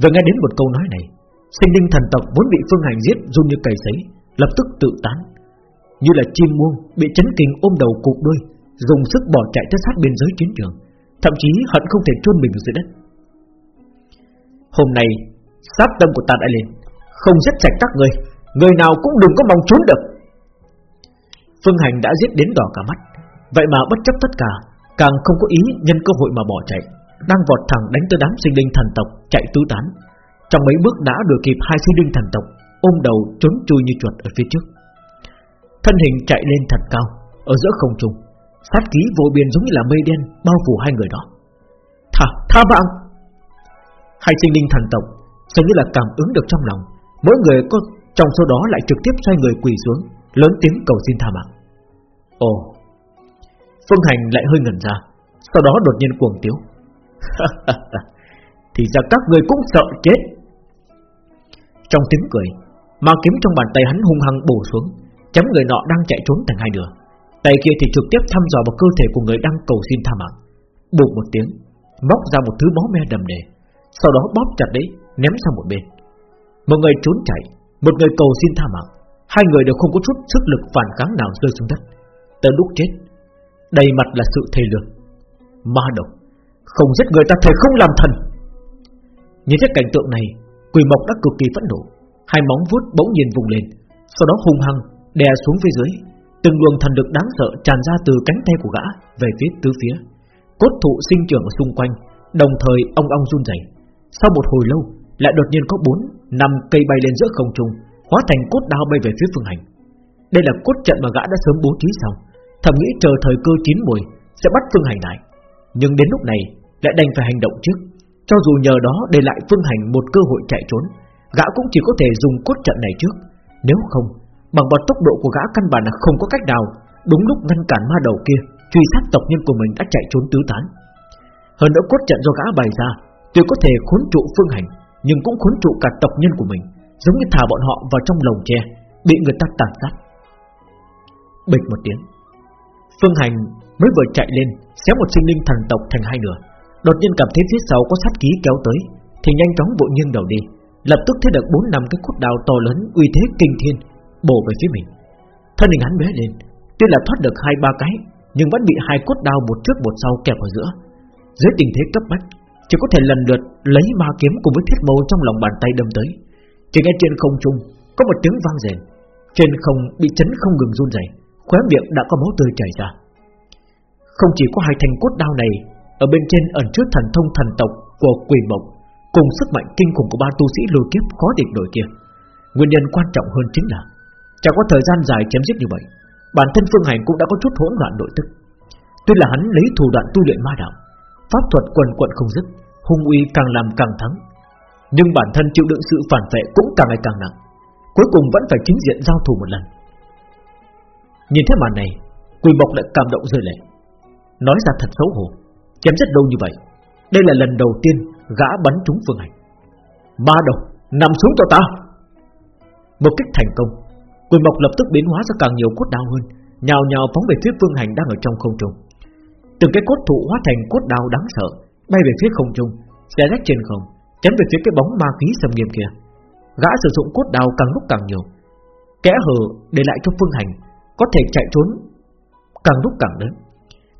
Vừa nghe đến một câu nói này, Sinh linh thần tộc vốn bị phương hành giết run như cầy sấy, Lập tức tự tán, Như là chim muông bị chấn kinh ôm đầu cụp đuôi, Dùng sức bỏ chạy tới sát biên giới chiến trường, Thậm chí hận không thể chôn mình dưới đất. Hôm nay, Sát tâm của ta đã lên Không giết sạch các người Người nào cũng đừng có mong trốn được. Phương Hành đã giết đến đỏ cả mắt. Vậy mà bất chấp tất cả Càng không có ý nhân cơ hội mà bỏ chạy. Đang vọt thẳng đánh tới đám sinh linh thần tộc Chạy tứ tán. Trong mấy bước đã đuổi kịp hai sinh linh thần tộc Ôm đầu trốn chui như chuột ở phía trước. Thân hình chạy lên thật cao Ở giữa không trung. Sát khí vô biên giống như là mây đen Bao phủ hai người đó. Tha, tha mạng Hai sinh linh thần tộc Giống như là cảm ứng được trong lòng. Mỗi người có trong số đó lại trực tiếp xoay người quỳ xuống. Lớn tiếng cầu xin tha mạng. Ồ. Phương Hành lại hơi ngẩn ra, Sau đó đột nhiên cuồng tiếu. Thì ra các người cũng sợ chết. Trong tiếng cười, Ma kiếm trong bàn tay hắn hung hăng bổ xuống Chấm người nọ đang chạy trốn thành hai nửa. Tay kia thì trực tiếp thăm dò vào cơ thể của người đang cầu xin tha mạng. Bụt một tiếng, Móc ra một thứ máu me đầm đề, Sau đó bóp chặt đấy, Ném sang một bên. Một người trốn chạy, Một người cầu xin tha mạng. Hai người đều không có chút sức lực phản kháng nào rơi xuống đất. Tới lúc chết, Đầy mặt là sự thề lương. Ma độc, Không giết người ta thề không làm thần. Nhìn thấy cảnh tượng này, Quỷ mộc đã cực kỳ phẫn nộ. Hai móng vuốt bỗng nhiên vùng lên, Sau đó hung hăng đè xuống phía dưới. Từng luồng thần lực đáng sợ tràn ra từ cánh tay của gã Về phía tứ phía. Cốt thụ sinh trưởng ở xung quanh, Đồng thời ông ong run rẩy. Sau một hồi lâu, Lại đột nhiên có bốn, năm cây bay lên giữa không trung hóa thành cốt đao bay về phía Phương Hành. Đây là cốt trận mà gã đã sớm bố trí xong, thầm nghĩ chờ thời cơ chín mùi sẽ bắt Phương Hành lại. Nhưng đến lúc này lại đành phải hành động trước, cho dù nhờ đó để lại Phương Hành một cơ hội chạy trốn, Gã cũng chỉ có thể dùng cốt trận này trước. Nếu không Bằng vào tốc độ của gã căn bản là không có cách nào. Đúng lúc ngăn cản ma đầu kia Truy sát tộc nhân của mình đã chạy trốn tứ tán. Hơn nữa cốt trận do gã bày ra Tuy có thể khốn trụ phương hành Nhưng cũng khốn trụ cả tộc nhân của mình. Giống như thả bọn họ vào trong lồng tre, Bị người ta tàn sát. Bịch một tiếng, Phương hành mới vừa chạy lên, Xé một sinh linh thần tộc thành hai nửa. Đột nhiên cảm thấy phía sau có sát khí kéo tới, Thì nhanh chóng bộ nghiêng đầu đi. Lập tức thấy được bốn năm cái cốt đào to lớn Uy thế kinh thiên, bổ về phía mình. Thân hình hắn bé lên, Tuy là thoát được hai ba cái, Nhưng vẫn bị hai cốt đao một trước một sau kẹp ở giữa. Dưới tình thế cấp bách, Chỉ có thể lần lượt lấy ma kiếm cùng với thiết mâu Trong lòng bàn tay đâm tới. Chỉ nghe trên không trung Có một tiếng vang rền Trên không bị chấn không ngừng run rẩy, Khóe miệng đã có máu tươi chảy ra. Không chỉ có hai thanh cốt đao này Ở bên trên ẩn chứa thần thông thần tộc Của quỷ mộc Cùng sức mạnh kinh khủng của ba tu sĩ lôi kiếp khó địch nổi kia. Nguyên nhân quan trọng hơn chính là Chẳng có thời gian dài chém giết như vậy Bản thân Phương Hành cũng đã có chút hỗn loạn nội tức. Tuy là hắn lấy thủ đoạn tu luyện ma đạo Pháp thuật quần quận không dứt Hung uy càng làm càng thắng nhưng bản thân chịu đựng sự phản vệ cũng càng ngày càng nặng. Cuối cùng vẫn phải chính diện giao thủ một lần. Nhìn thấy màn này, Quỳ Mộc lại cảm động rơi lệ. Nói ra thật xấu hổ, Chém rất lâu như vậy. Đây là lần đầu tiên gã bắn trúng Phương Hành. Ma đầu, Nằm xuống cho ta. Một kích thành công, Quỳ Mộc lập tức biến hóa ra càng nhiều cốt đao hơn, Nhào nhào phóng về phía Phương Hành đang ở trong không trung. Từng cái cốt thụ hóa thành cốt đao đáng sợ, Bay về phía không trung, Xé rách trên không. Chém về phía cái bóng ma khí sầm nghiêm kia. Gã sử dụng cốt đao càng lúc càng nhiều. Kẽ hở để lại cho Phương Hành Có thể chạy trốn Càng lúc càng lớn.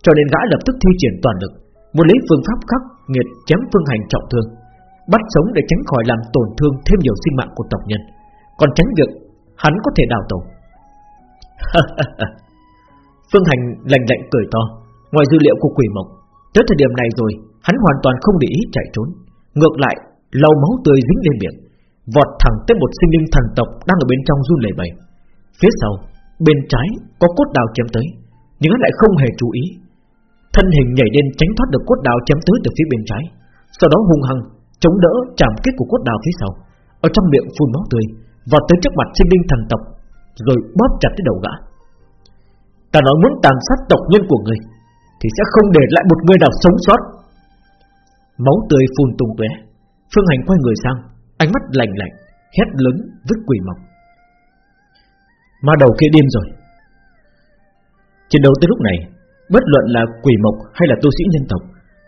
Cho nên gã lập tức thi triển toàn lực Muốn lấy phương pháp khắc nghiệt chém Phương Hành trọng thương Bắt sống để tránh khỏi làm tổn thương thêm nhiều sinh mạng của tộc nhân. Còn tránh việc hắn có thể đào tẩu. Phương Hành lạnh lạnh cười to, ngoài dữ liệu của quỷ mộc, tới thời điểm này rồi, hắn hoàn toàn không để ý chạy trốn, ngược lại lau máu tươi dính lên miệng, vọt thẳng tới một sinh linh thần tộc đang ở bên trong run lẩy bẩy. Phía sau, bên trái có cốt đào chém tới, nhưng hắn lại không hề chú ý. Thân hình nhảy lên tránh thoát được cốt đào chém tới từ phía bên trái, sau đó hung hăng chống đỡ chạm kích của cốt đào phía sau, ở trong miệng phun máu tươi, vọt tới trước mặt sinh linh thần tộc, rồi bóp chặt cái đầu gã. Ta nói muốn tàn sát tộc nhân của người, thì sẽ không để lại một người nào sống sót. Máu tươi phun tung tóe, Phương Hành quay người sang, ánh mắt lạnh lạnh, hét lớn vứt quỷ mộc. Ma đầu kia điên rồi. Chiến đấu tới lúc này, bất luận là quỷ mộc hay là tu sĩ nhân tộc,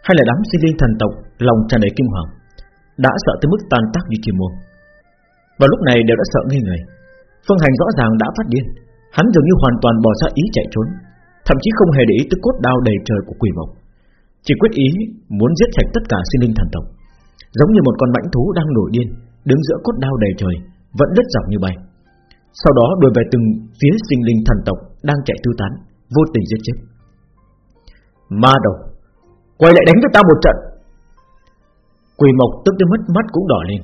hay là đám sinh linh thần tộc, lòng tràn đầy kinh hoàng, đã sợ tới mức tan tác như chim muông. Và lúc này đều đã sợ ngây người Phương Hành rõ ràng đã phát điên Hắn dường như hoàn toàn bỏ ra ý chạy trốn Thậm chí không hề để ý tới cốt đao đầy trời của quỷ mộc Chỉ quyết ý muốn giết sạch tất cả sinh linh thần tộc Giống như một con mãnh thú đang nổi điên, Đứng giữa cốt đao đầy trời, Vẫn đứt dọc như bay. Sau đó đuổi về từng phía sinh linh thần tộc Đang chạy tư tán, Vô tình giết chết. Ma đầu, Quay lại đánh với ta một trận. Quỳ mộc tức đến mất mắt cũng đỏ lên.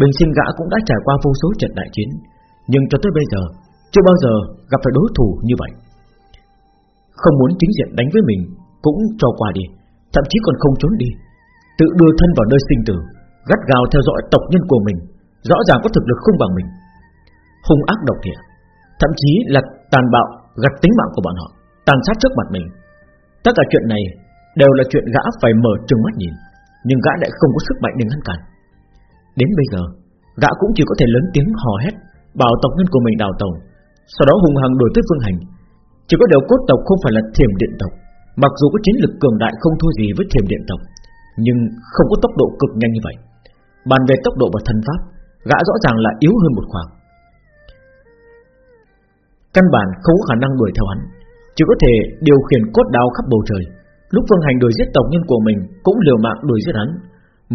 Bình sinh gã cũng đã trải qua vô số trận đại chiến, Nhưng cho tới bây giờ, Chưa bao giờ gặp phải đối thủ như vậy. Không muốn chính diện đánh với mình Cũng cho qua đi, Thậm chí còn không trốn đi. Tự đưa thân vào nơi sinh tử, Gắt gào theo dõi tộc nhân của mình, Rõ ràng có thực lực không bằng mình. Hung ác độc địa, Thậm chí là tàn bạo gặt tính mạng của bọn họ, Tàn sát trước mặt mình. Tất cả chuyện này đều là chuyện gã phải mở trừng mắt nhìn, Nhưng gã lại không có sức mạnh để ngăn cản. Đến bây giờ, Gã cũng chỉ có thể lớn tiếng hò hét, Bảo tộc nhân của mình đào tàu Sau đó hung hăng đuổi tới phương hành. Chỉ có điều cốt tộc không phải là thiềm điện tộc, Mặc dù có chiến lực cường đại không thua gì với thiềm điện tộc. Nhưng không có tốc độ cực nhanh như vậy. Bàn về tốc độ và thân pháp Gã rõ ràng là yếu hơn một khoảng. Căn bản không có khả năng đuổi theo hắn Chỉ có thể điều khiển cốt đao khắp bầu trời. Lúc Phương Hành đuổi giết tộc nhân của mình Cũng liều mạng đuổi giết hắn.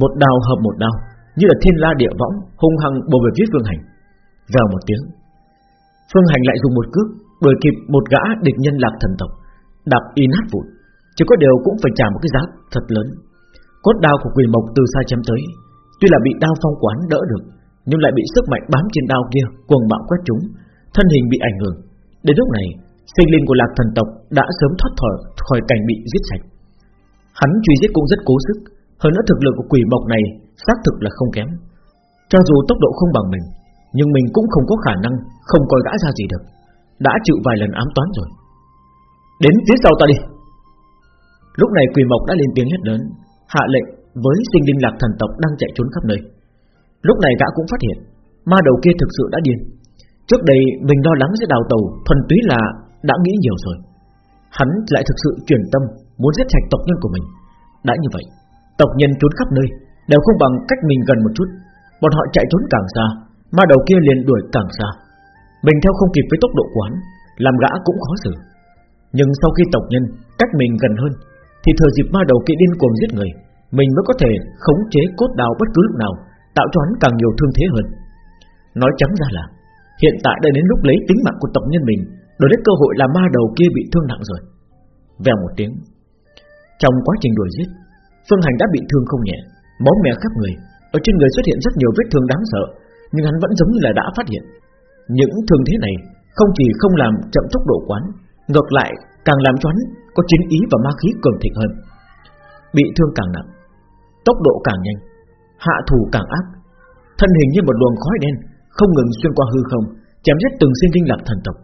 Một đao hợp một đao như là thiên la địa võng hung hăng bổ về phía Phương Hành. Vào một tiếng, Phương Hành lại dùng một cước đuổi kịp một gã địch nhân lạc thần tộc, đạp y nát vụt Chỉ có điều cũng phải trả một cái giá thật lớn. Cốt đao của quỷ mộc từ xa chém tới, tuy là bị đao phong quán đỡ được, nhưng lại bị sức mạnh bám trên đao kia cuồng bạo quét chúng, thân hình bị ảnh hưởng. Đến lúc này, sinh linh của lạc thần tộc đã sớm thoát khỏi khỏi cảnh bị giết sạch. Hắn truy giết cũng rất cố sức, hơn nữa thực lực của quỷ mộc này xác thực là không kém. Cho dù tốc độ không bằng mình Nhưng mình cũng không có khả năng Không coi gã ra gì được Đã chịu vài lần ám toán rồi Đến phía sau ta đi Lúc này quỷ mộc đã lên tiếng hét lớn Hạ lệnh với sinh linh lạc thần tộc đang chạy trốn khắp nơi. Lúc này gã cũng phát hiện, Ma đầu kia thực sự đã điên. Trước đây mình lo lắng sẽ đào tàu Thuần túy là đã nghĩ nhiều rồi. Hắn lại thực sự chuyển tâm Muốn giết sạch tộc nhân của mình. Đã như vậy, Tộc nhân trốn khắp nơi Đều không bằng cách mình gần một chút. Bọn họ chạy trốn càng xa, Ma đầu kia liền đuổi càng xa. Mình theo không kịp với tốc độ quán Làm gã cũng khó xử. Nhưng sau khi tộc nhân cách mình gần hơn thì thừa dịp ma đầu kia điên cuồng giết người, Mình mới có thể khống chế cốt đào bất cứ lúc nào, Tạo cho hắn càng nhiều thương thế hơn. Nói trắng ra là, Hiện tại đã đến lúc lấy tính mạng của tộc nhân mình Đổi lấy cơ hội là ma đầu kia bị thương nặng rồi. Vèo một tiếng, Trong quá trình đuổi giết, Phương Hành đã bị thương không nhẹ, Máu mè khắp người, Ở trên người xuất hiện rất nhiều vết thương đáng sợ, Nhưng hắn vẫn giống như là đã phát hiện. Những thương thế này Không chỉ không làm chậm tốc độ quán, Ngược lại càng làm cho hắn Có chiến ý và ma khí cường thịnh hơn. Bị thương càng nặng, Tốc độ càng nhanh, Hạ thủ càng ác, Thân hình như một luồng khói đen Không ngừng xuyên qua hư không, Chém giết từng sinh linh lạc thần tộc.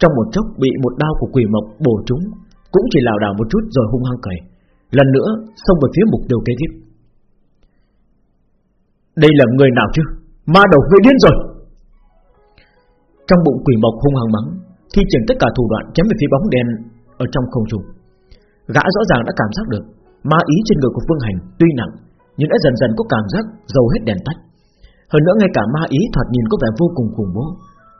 Trong một chốc bị một đao của quỷ mộc bổ trúng, Cũng chỉ lảo đảo một chút rồi hung hăng cày, Lần nữa xông về phía mục tiêu kế tiếp. Đây là người nào chứ? Ma đầu người điên rồi! Trong bụng quỷ mộc hung hăng mắng Thi triển tất cả thủ đoạn chém về phía bóng đen Ở trong không trung. Gã rõ ràng đã cảm giác được Ma ý trên người của Phương Hành tuy nặng, Nhưng đã dần dần có cảm giác dầu hết đèn tắt. Hơn nữa ngay cả ma ý thoạt nhìn có vẻ vô cùng khủng bố,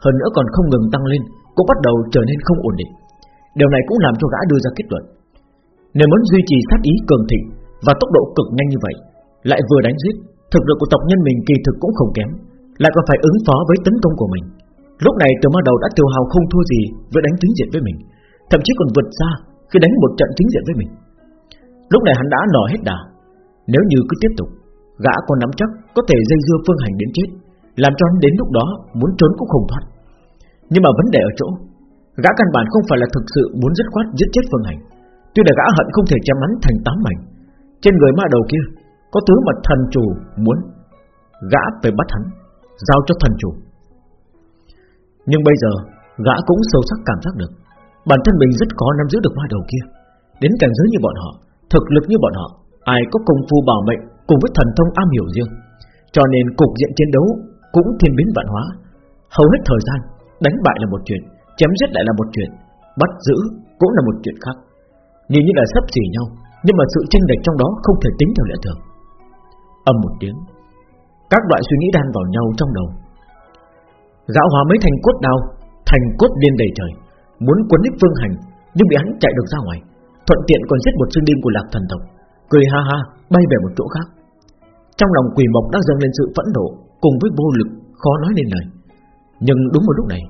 Hơn nữa còn không ngừng tăng lên, Cũng bắt đầu trở nên không ổn định. Điều này cũng làm cho gã đưa ra kết luận. Nếu muốn duy trì sát ý cường thịnh Và tốc độ cực nhanh như vậy, Lại vừa đánh giết, Thực lực của tộc nhân mình kỳ thực cũng không kém, Lại còn phải ứng phó với tấn công của mình. Lúc này từ ma đầu đã tiêu hào không thua gì Với đánh chính diện với mình, Thậm chí còn vượt xa khi đánh một trận chính diện với mình. Lúc này hắn đã nở hết đà. Nếu như cứ tiếp tục, Gã còn nắm chắc có thể dây dưa phương hành đến chết, Làm cho hắn đến lúc đó Muốn trốn cũng không thoát. Nhưng mà vấn đề ở chỗ, Gã căn bản không phải là thực sự muốn dứt khoát giết chết phương hành. Tuy là gã hận không thể chém hắn thành tám mảnh, Trên người ma đầu kia Có thứ mà thần chủ muốn, Gã phải bắt hắn, Giao cho thần chủ. Nhưng bây giờ, gã cũng sâu sắc cảm giác được. Bản thân mình rất khó nắm giữ được ma đầu kia. Đến cảnh giới như bọn họ, Thực lực như bọn họ, Ai có công phu bảo mệnh cùng với thần thông am hiểu riêng. Cho nên cục diện chiến đấu Cũng thiên biến vạn hóa. Hầu hết thời gian, Đánh bại là một chuyện, Chém giết lại là một chuyện, Bắt giữ cũng là một chuyện khác. Nhìn như là sắp xỉ nhau, Nhưng mà sự tranh lệch trong đó không thể tính theo lẽ thường. Âm một tiếng, Các loại suy nghĩ đan vào nhau trong đầu Dạo hóa mấy thành cốt đao, Thành cốt điên đầy trời. Muốn quấn đích phương hành, Nhưng bị hắn chạy được ra ngoài. Thuận tiện còn giết một sư đinh của lạc thần tộc. Cười ha ha, bay về một chỗ khác. Trong lòng quỷ mộc đã dâng lên sự phẫn nộ, Cùng với vô lực, khó nói nên lời. Nhưng đúng một lúc này,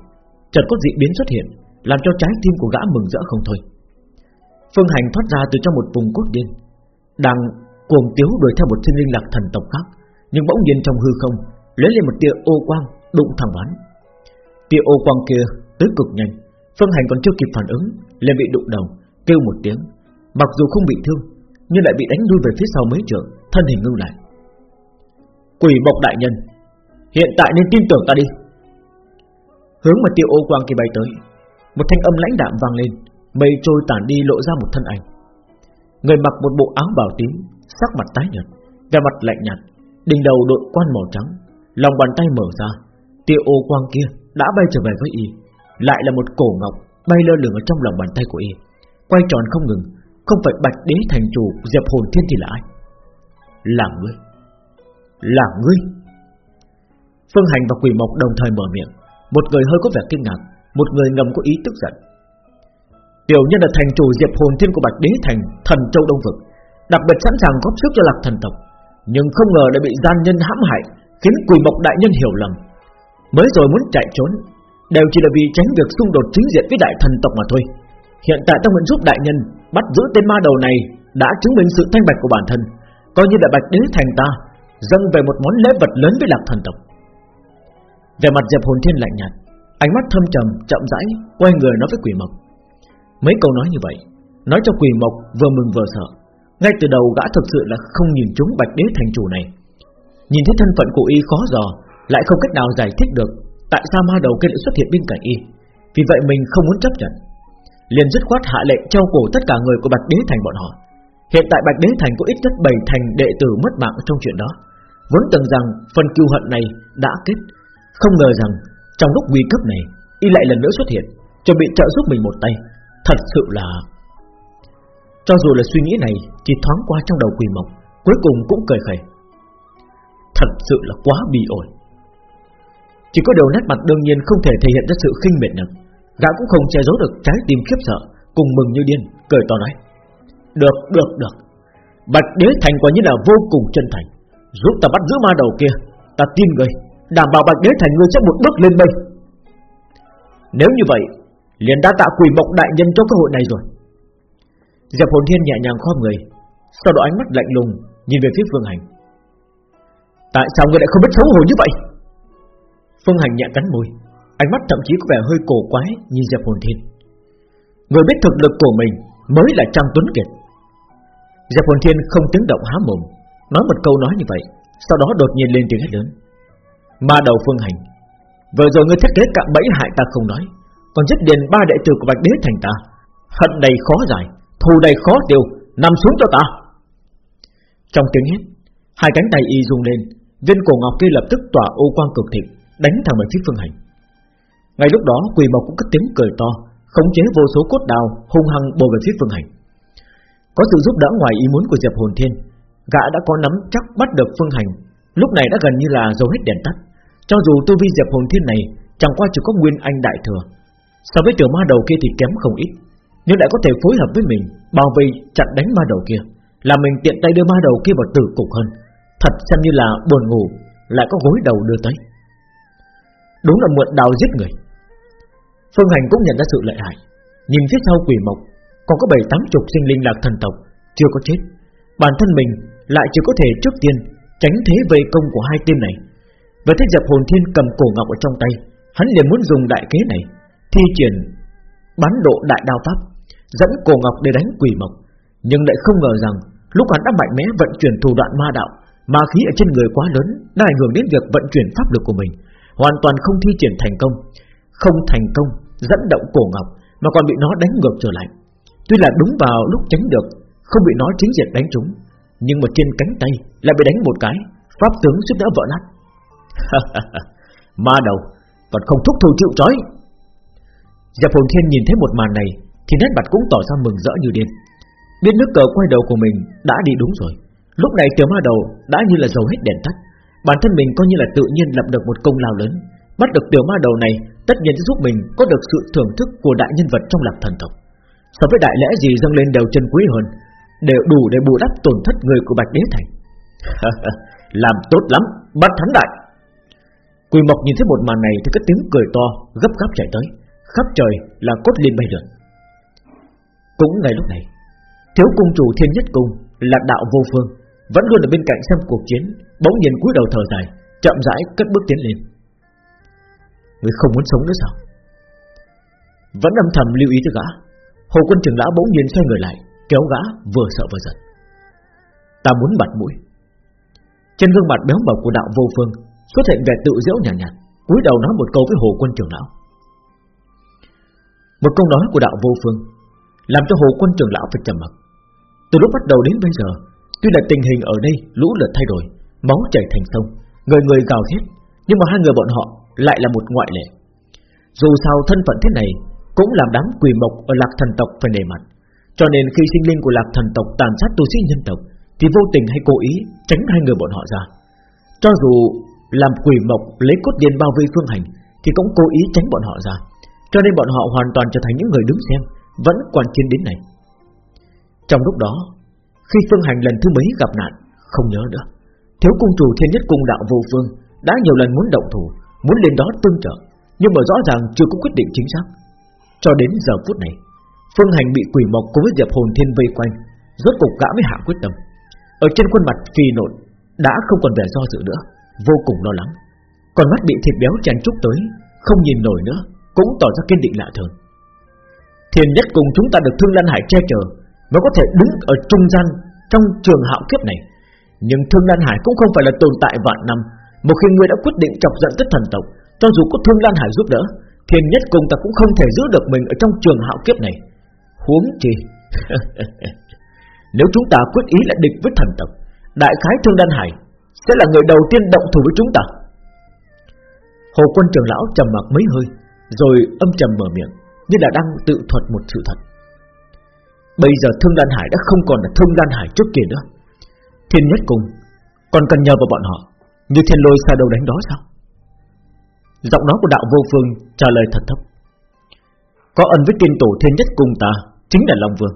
Chợt có dị biến xuất hiện, Làm cho trái tim của gã mừng rỡ không thôi. Phương Hành thoát ra từ trong một vùng cốt điên, Đang cuồng tiếu đuổi theo một sinh linh lạc thần tộc khác, Nhưng bỗng nhiên trong hư không Lấy lên một tia ô quang đụng thẳng bắn Tia ô quang kia tới cực nhanh. Phương Hành còn chưa kịp phản ứng, liền bị đụng đầu, Kêu một tiếng. Mặc dù không bị thương, Nhưng lại bị đánh lui về phía sau mấy trượng, Thân hình ngưng lại. Quỷ bộc đại nhân, Hiện tại nên tin tưởng ta đi. Hướng mà tia ô quang kia bay tới, Một thanh âm lãnh đạm vang lên, Mây trôi tản đi lộ ra một thân ảnh. Người mặc một bộ áo bào tím, Sắc mặt tái nhợt, Vẻ mặt lạnh nhạt, Đỉnh đầu đội quan màu trắng, Lòng bàn tay mở ra Tia ô quang kia đã bay trở về với y Lại là một cổ ngọc bay lơ lửng ở trong lòng bàn tay của y. Quay tròn không ngừng Không phải bạch đế thành chủ Diệp hồn thiên thì là ai? Là ngươi. Là ngươi. Phương Hành và Quỷ Mộc đồng thời mở miệng. Một người hơi có vẻ kinh ngạc Một người ngầm có ý tức giận. Tiểu nhân là thành chủ Diệp Hồn Thiên của Bạch Đế Thành, thần châu Đông Vực, đặc biệt sẵn sàng góp sức cho Lạc Thần tộc, nhưng không ngờ đã bị gian nhân hãm hại, khiến Quỷ Mộc đại nhân hiểu lầm. Mới rồi muốn chạy trốn, đều chỉ là vì tránh việc xung đột chính diện với đại thần tộc mà thôi. Hiện tại ta muốn giúp đại nhân bắt giữ tên ma đầu này đã chứng minh sự thanh bạch của bản thân, coi như đại Bạch Đế Thành ta dâng về một món lễ vật lớn với Lạc Thần tộc. Về mặt Diệp Hồn Thiên lạnh nhạt, ánh mắt thâm trầm, chậm rãi quay người nói với Quỷ Mộc. Mấy câu nói như vậy Nói cho quỷ mộc vừa mừng vừa sợ Ngay từ đầu gã thực sự là không nhìn trúng bạch đế thành chủ này Nhìn thấy thân phận của y khó dò lại không cách nào giải thích được Tại sao ma đầu kia lại xuất hiện bên cạnh y. Vì vậy mình không muốn chấp nhận. Liền dứt khoát hạ lệnh treo cổ tất cả người của Bạch Đế Thành bọn họ. Hiện tại Bạch Đế Thành có ít nhất 7 thành đệ tử mất mạng trong chuyện đó. Vốn tưởng rằng phần kiêu hận này đã kết. Không ngờ rằng trong lúc nguy cấp này, Y lại lần nữa xuất hiện, Chuẩn bị trợ giúp mình một tay. Thật sự là Cho dù là suy nghĩ này Chỉ thoáng qua trong đầu quỳ mộc Cuối cùng cũng cười khẩy. Thật sự là quá bi ổi. Chỉ có điều nét mặt đương nhiên không thể thể hiện ra sự khinh miệt được. Gã cũng không che giấu được trái tim khiếp sợ, Cùng mừng như điên, Cười to nói. Được được được. Bạch đế thành quả như là vô cùng chân thành. Giúp ta bắt giữ ma đầu kia, Ta tin người, Đảm bảo bạch đế thành ngươi sẽ một bước lên mây Nếu như vậy, liền đã tạ quỷ mộc đại nhân cho cơ hội này rồi. Diệp hồn thiên nhẹ nhàng khom người, Sau đó ánh mắt lạnh lùng Nhìn về phía Phương Hành. Tại sao ngươi lại không biết xấu hổ như vậy? Phương Hành nhẹ cắn môi, Ánh mắt thậm chí có vẻ hơi cổ quái Nhìn Diệp hồn thiên. Người biết thực lực của mình Mới là Trang Tuấn Kiệt. Diệp hồn thiên không tiếng động há mồm, Nói một câu nói như vậy, Sau đó đột nhiên lên tiếng hét lớn. Ma đầu Phương Hành, Vừa rồi ngươi thiết kế cạm bẫy hại ta không nói, Còn giết điền ba đệ tử của Bạch Đế thành ta. Hận đầy khó giải, Thù đầy khó tiêu, Nằm xuống cho ta. Trong tiếng hét, Hai cánh tay y rung lên, Viên cổ ngọc kia lập tức tỏa ô quang cực thịnh. Đánh thẳng vào phía Phương Hành. Ngay lúc đó, Quỳ Mộc cũng cất tiếng cười to, Khống chế vô số cốt đào hung hăng bổ về phía Phương Hành. Có sự giúp đỡ ngoài ý muốn của Diệp Hồn Thiên, Gã đã có nắm chắc bắt được Phương Hành, Lúc này đã gần như là dấu hết đèn tắt. Cho dù tu vi Diệp Hồn Thiên này Chẳng qua chỉ có Nguyên Anh Đại Thừa, So với tiểu ma đầu kia thì kém không ít, Nhưng lại có thể phối hợp với mình Bao vây chặn đánh ma đầu kia Là mình tiện tay đưa ma đầu kia vào tử cục hơn. Thật xem như là buồn ngủ, Lại có gối đầu đưa tới. Đúng là mượn đào giết người. Phương Hành cũng nhận ra sự lợi hại, Nhìn phía sau quỷ mộc, Còn có bảy tám chục sinh linh lạc thần tộc, Chưa có chết. Bản thân mình lại chỉ có thể trước tiên Tránh thế vây công của hai tên này. Và thế dập Hồn Thiên cầm cổ ngọc ở trong tay, Hắn liền muốn dùng đại kế này Thi triển bắn độ đại đao pháp, Dẫn cổ ngọc để đánh quỷ mộc. Nhưng lại không ngờ rằng, Lúc hắn đã mạnh mẽ vận chuyển thủ đoạn ma đạo, Ma khí ở trên người quá lớn, Đã ảnh hưởng đến việc vận chuyển pháp lực của mình. Hoàn toàn không thi triển thành công, Không thành công, dẫn động cổ ngọc, Mà còn bị nó đánh ngược trở lại. Tuy là đúng vào lúc tránh được, Không bị nó chính diện đánh trúng, Nhưng mà trên cánh tay lại bị đánh một cái, Pháp tướng giúp đỡ vỡ nát. Ma đầu, Còn không thúc thủ chịu trói. Diệp Hồn Thiên nhìn thấy một màn này, Thì nét mặt cũng tỏ ra mừng rỡ như điên. Biết nước cờ quay đầu của mình đã đi đúng rồi. Lúc này tiểu ma đầu đã như là dầu hết đèn tắt. Bản thân mình coi như là tự nhiên lập được một công lao lớn. Bắt được tiểu ma đầu này Tất nhiên sẽ giúp mình có được sự thưởng thức Của đại nhân vật trong lạc thần tộc. So với đại lẽ gì dâng lên đều chân quý hơn Đều đủ để bù đắp tổn thất người của Bạch Đế Thành. Làm tốt lắm Bắt thắng đại. Quỳ Mộc nhìn thấy một màn này thì cất tiếng cười to, gấp gáp chạy tới, khắp trời là cốt liên bay lượn. Cũng ngay lúc này, thiếu cung chủ thiên nhất cung là đạo vô phương, vẫn luôn ở bên cạnh xem cuộc chiến, bỗng nhiên cúi đầu thở dài, chậm rãi cất bước tiến lên. Người không muốn sống nữa sao? Vẫn âm thầm lưu ý tới gã. Hồ quân trưởng lão bỗng nhiên xoay người lại, kéo gã vừa sợ vừa giận. Ta muốn bật mũi. Trên gương mặt béo bở của đạo vô phương xuất hiện vẻ tự giễu nhàn nhạt, nhạt cúi đầu nói một câu với hồ quân trưởng lão một câu nói của đạo vô phương làm cho hồ quân trưởng lão phải trầm mặc từ lúc bắt đầu đến bây giờ tuy là tình hình ở đây lũ lượt thay đổi máu chảy thành sông người người gào thét nhưng mà hai người bọn họ lại là một ngoại lệ. Dù sao thân phận thế này cũng làm đám quỷ mộc ở lạc thần tộc phải nề mặt. Cho nên khi sinh linh của lạc thần tộc tàn sát tu sĩ nhân tộc thì vô tình hay cố ý tránh hai người bọn họ ra. Cho dù làm quỷ mộc lấy cốt điên bao vây phương hành thì cũng cố ý tránh bọn họ ra, cho nên bọn họ hoàn toàn trở thành những người đứng xem, vẫn quan chiến đến này. Trong lúc đó, khi phương hành lần thứ mấy gặp nạn, không nhớ nữa, thiếu cung chủ thiên nhất cung đạo vô phương đã nhiều lần muốn động thủ, muốn lên đó tương trợ, nhưng mà rõ ràng chưa có quyết định chính xác. Cho đến giờ phút này, phương hành bị quỷ mộc cùng với diệp hồn thiên vây quanh, rốt cục gã mới hạ quyết tâm. Ở trên khuôn mặt phì nộn đã không còn vẻ do dự nữa vô cùng lo lắng. Còn mắt bị thịt béo chèn trúc tới, không nhìn nổi nữa, cũng tỏ ra kiên định lạ thường. thiên nhất cùng chúng ta được Thương Lan Hải che chở, mới có thể đứng ở trung gian trong trường hạo kiếp này. Nhưng Thương Lan Hải cũng không phải là tồn tại vạn năm. Một khi ngươi đã quyết định chọc giận tất thần tộc, Cho dù có Thương Lan Hải giúp đỡ Thiên nhất cùng ta cũng không thể giữ được mình Ở trong trường hạo kiếp này. Huống chi, Nếu chúng ta quyết ý là địch với thần tộc, Đại khái Thương Lan Hải Sẽ là người đầu tiên động thủ với chúng ta. Hồ quân trưởng lão trầm mặc mấy hơi, Rồi âm trầm mở miệng, Như là đang tự thuật một sự thật. Bây giờ Thương Lan Hải đã không còn là Thương Lan Hải trước kia nữa. Thiên nhất cùng Còn cần nhờ vào bọn họ, Như thiên lôi xa đâu đánh đó sao? Giọng nói của đạo vô phương trả lời thật thấp. Có ân với tiên tổ thiên nhất cùng ta Chính là Long Vương.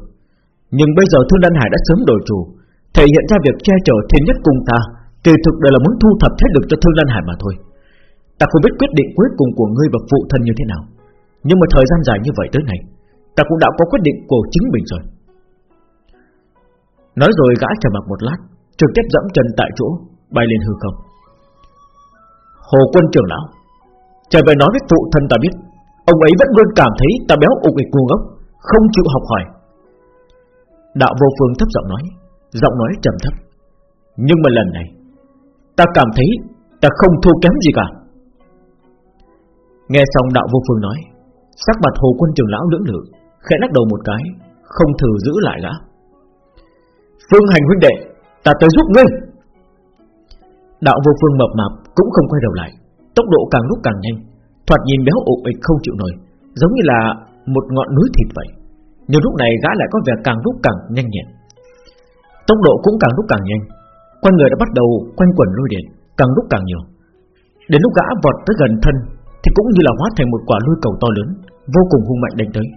Nhưng bây giờ Thương Đan Hải đã sớm đổi chủ, Thể hiện ra việc che chở thiên nhất cùng ta, Kỳ thực đều là muốn thu thập thế lực cho Thương Đan Hải mà thôi. Ta không biết quyết định cuối cùng của ngươi và phụ thân như thế nào, Nhưng mà thời gian dài như vậy tới này, Ta cũng đã có quyết định của chính mình rồi. Nói rồi gã trầm mặc một lát Trực tiếp dẫm chân tại chỗ, Bay lên hư không. Hồ quân trưởng lão, Trở về nói với phụ thân ta biết, Ông ấy vẫn luôn cảm thấy ta béo ục ịch ngu ngốc, Không chịu học hỏi. Đạo vô phương thấp giọng nói Giọng nói trầm thấp. Nhưng mà lần này, Ta cảm thấy ta không thua kém gì cả. Nghe xong đạo vô phương nói, Sắc mặt hồ quân trưởng lão lưỡng lự, Khẽ lắc đầu một cái, Không thử giữ lại gã. Phương hành huynh đệ Ta tới giúp ngươi. Đạo vô phương mập mạp cũng không quay đầu lại. Tốc độ càng lúc càng nhanh. Thoạt nhìn béo ụ ịch không chịu nổi, Giống như là một ngọn núi thịt vậy. Nhưng lúc này gã lại có vẻ càng lúc càng nhanh nhẹn. Tốc độ cũng càng lúc càng nhanh. Quanh người đã bắt đầu quanh quẩn lôi điện, Càng lúc càng nhiều. Đến lúc gã vọt tới gần thân, Thì cũng như là hóa thành một quả lôi cầu to lớn, Vô cùng hung mạnh đánh tới.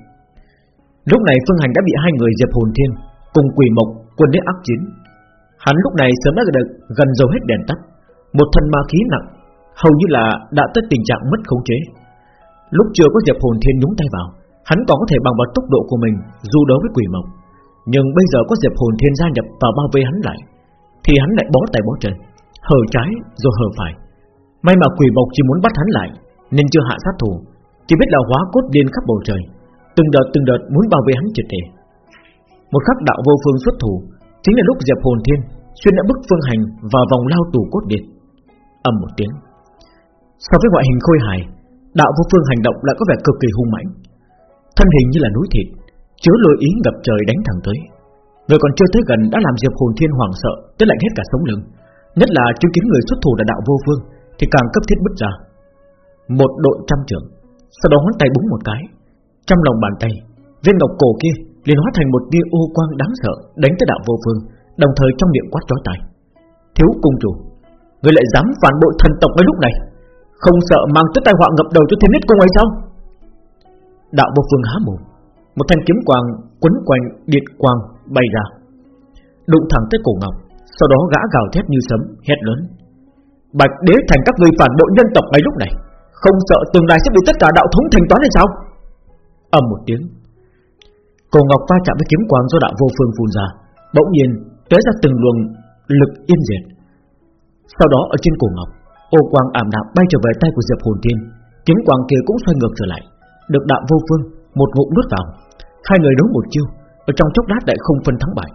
Lúc này Phương Hành đã bị hai người Diệp Hồn Thiên Cùng Quỷ Mộc, quân đế ác chiến Hắn lúc này sớm đã được gần dầu hết đèn tắt. Một thân ma khí nặng, Hầu như là đã tới tình trạng mất khống chế. Lúc chưa có Diệp Hồn Thiên nhúng tay vào, Hắn còn có thể bằng vào tốc độ của mình Du đấu với quỷ mộc Nhưng bây giờ có Diệp Hồn Thiên gia nhập vào bao vây hắn lại, Thì hắn lại bó tay bó chân, Hờ trái rồi hờ phải. May mà quỷ mộc chỉ muốn bắt hắn lại, Nên chưa hạ sát thủ, Chỉ biết là hóa cốt điên khắp bầu trời, Từng đợt từng đợt muốn bao vây hắn triệt để. Một khắc đạo vô phương xuất thủ, Chính là lúc Diệp Hồn Thiên Xuyên đã bức phương hành vào vòng lao tù cốt điện Âm một tiếng. So với ngoại hình khôi hài Đạo vô phương hành động lại có vẻ cực kỳ hung mãnh. Thân hình như là núi thịt Chứa lôi ý ngập trời đánh thẳng tới. Người còn chưa tới gần đã làm Diệp Hồn Thiên hoảng sợ Tới lạnh hết cả sống lưng. Nhất là chứng kiến người xuất thủ là đạo vô phương Thì càng cấp thiết bứt ra. Một đội trăm trưởng Sau đó ngón tay búng một cái. Trong lòng bàn tay Viên ngọc cổ kia liền hóa thành một tia ô quang đáng sợ đánh tới đạo vô phương, đồng thời trong miệng quát chói tai. Thiếu cung chủ, người lại dám phản bội thần tộc ngay lúc này, không sợ mang tới tai họa ngập đầu cho thiên nít cung ấy sao? Đạo vô phương há mồm, một thanh kiếm quang quấn quanh điện quang bay ra, đụng thẳng tới cổ ngọc, sau đó gã gào thét như sấm, hét lớn: Bạch đế thành các người phản bội nhân tộc ngay lúc này, không sợ tương lai sẽ bị tất cả đạo thống thanh toán hay sao? ầm một tiếng, Cổ ngọc va chạm với kiếm quang do đạo vô phương phun ra, bỗng nhiên tóe ra từng luồng lực yên diệt. Sau đó ở trên cổ ngọc, ô quang ảm đạm bay trở về tay của Diệp Hồn Thiên, kiếm quang kia cũng xoay ngược trở lại, được đạo vô phương một ngụm nuốt vào. Hai người đấu một chiêu, ở trong chốc lát lại không phân thắng bại.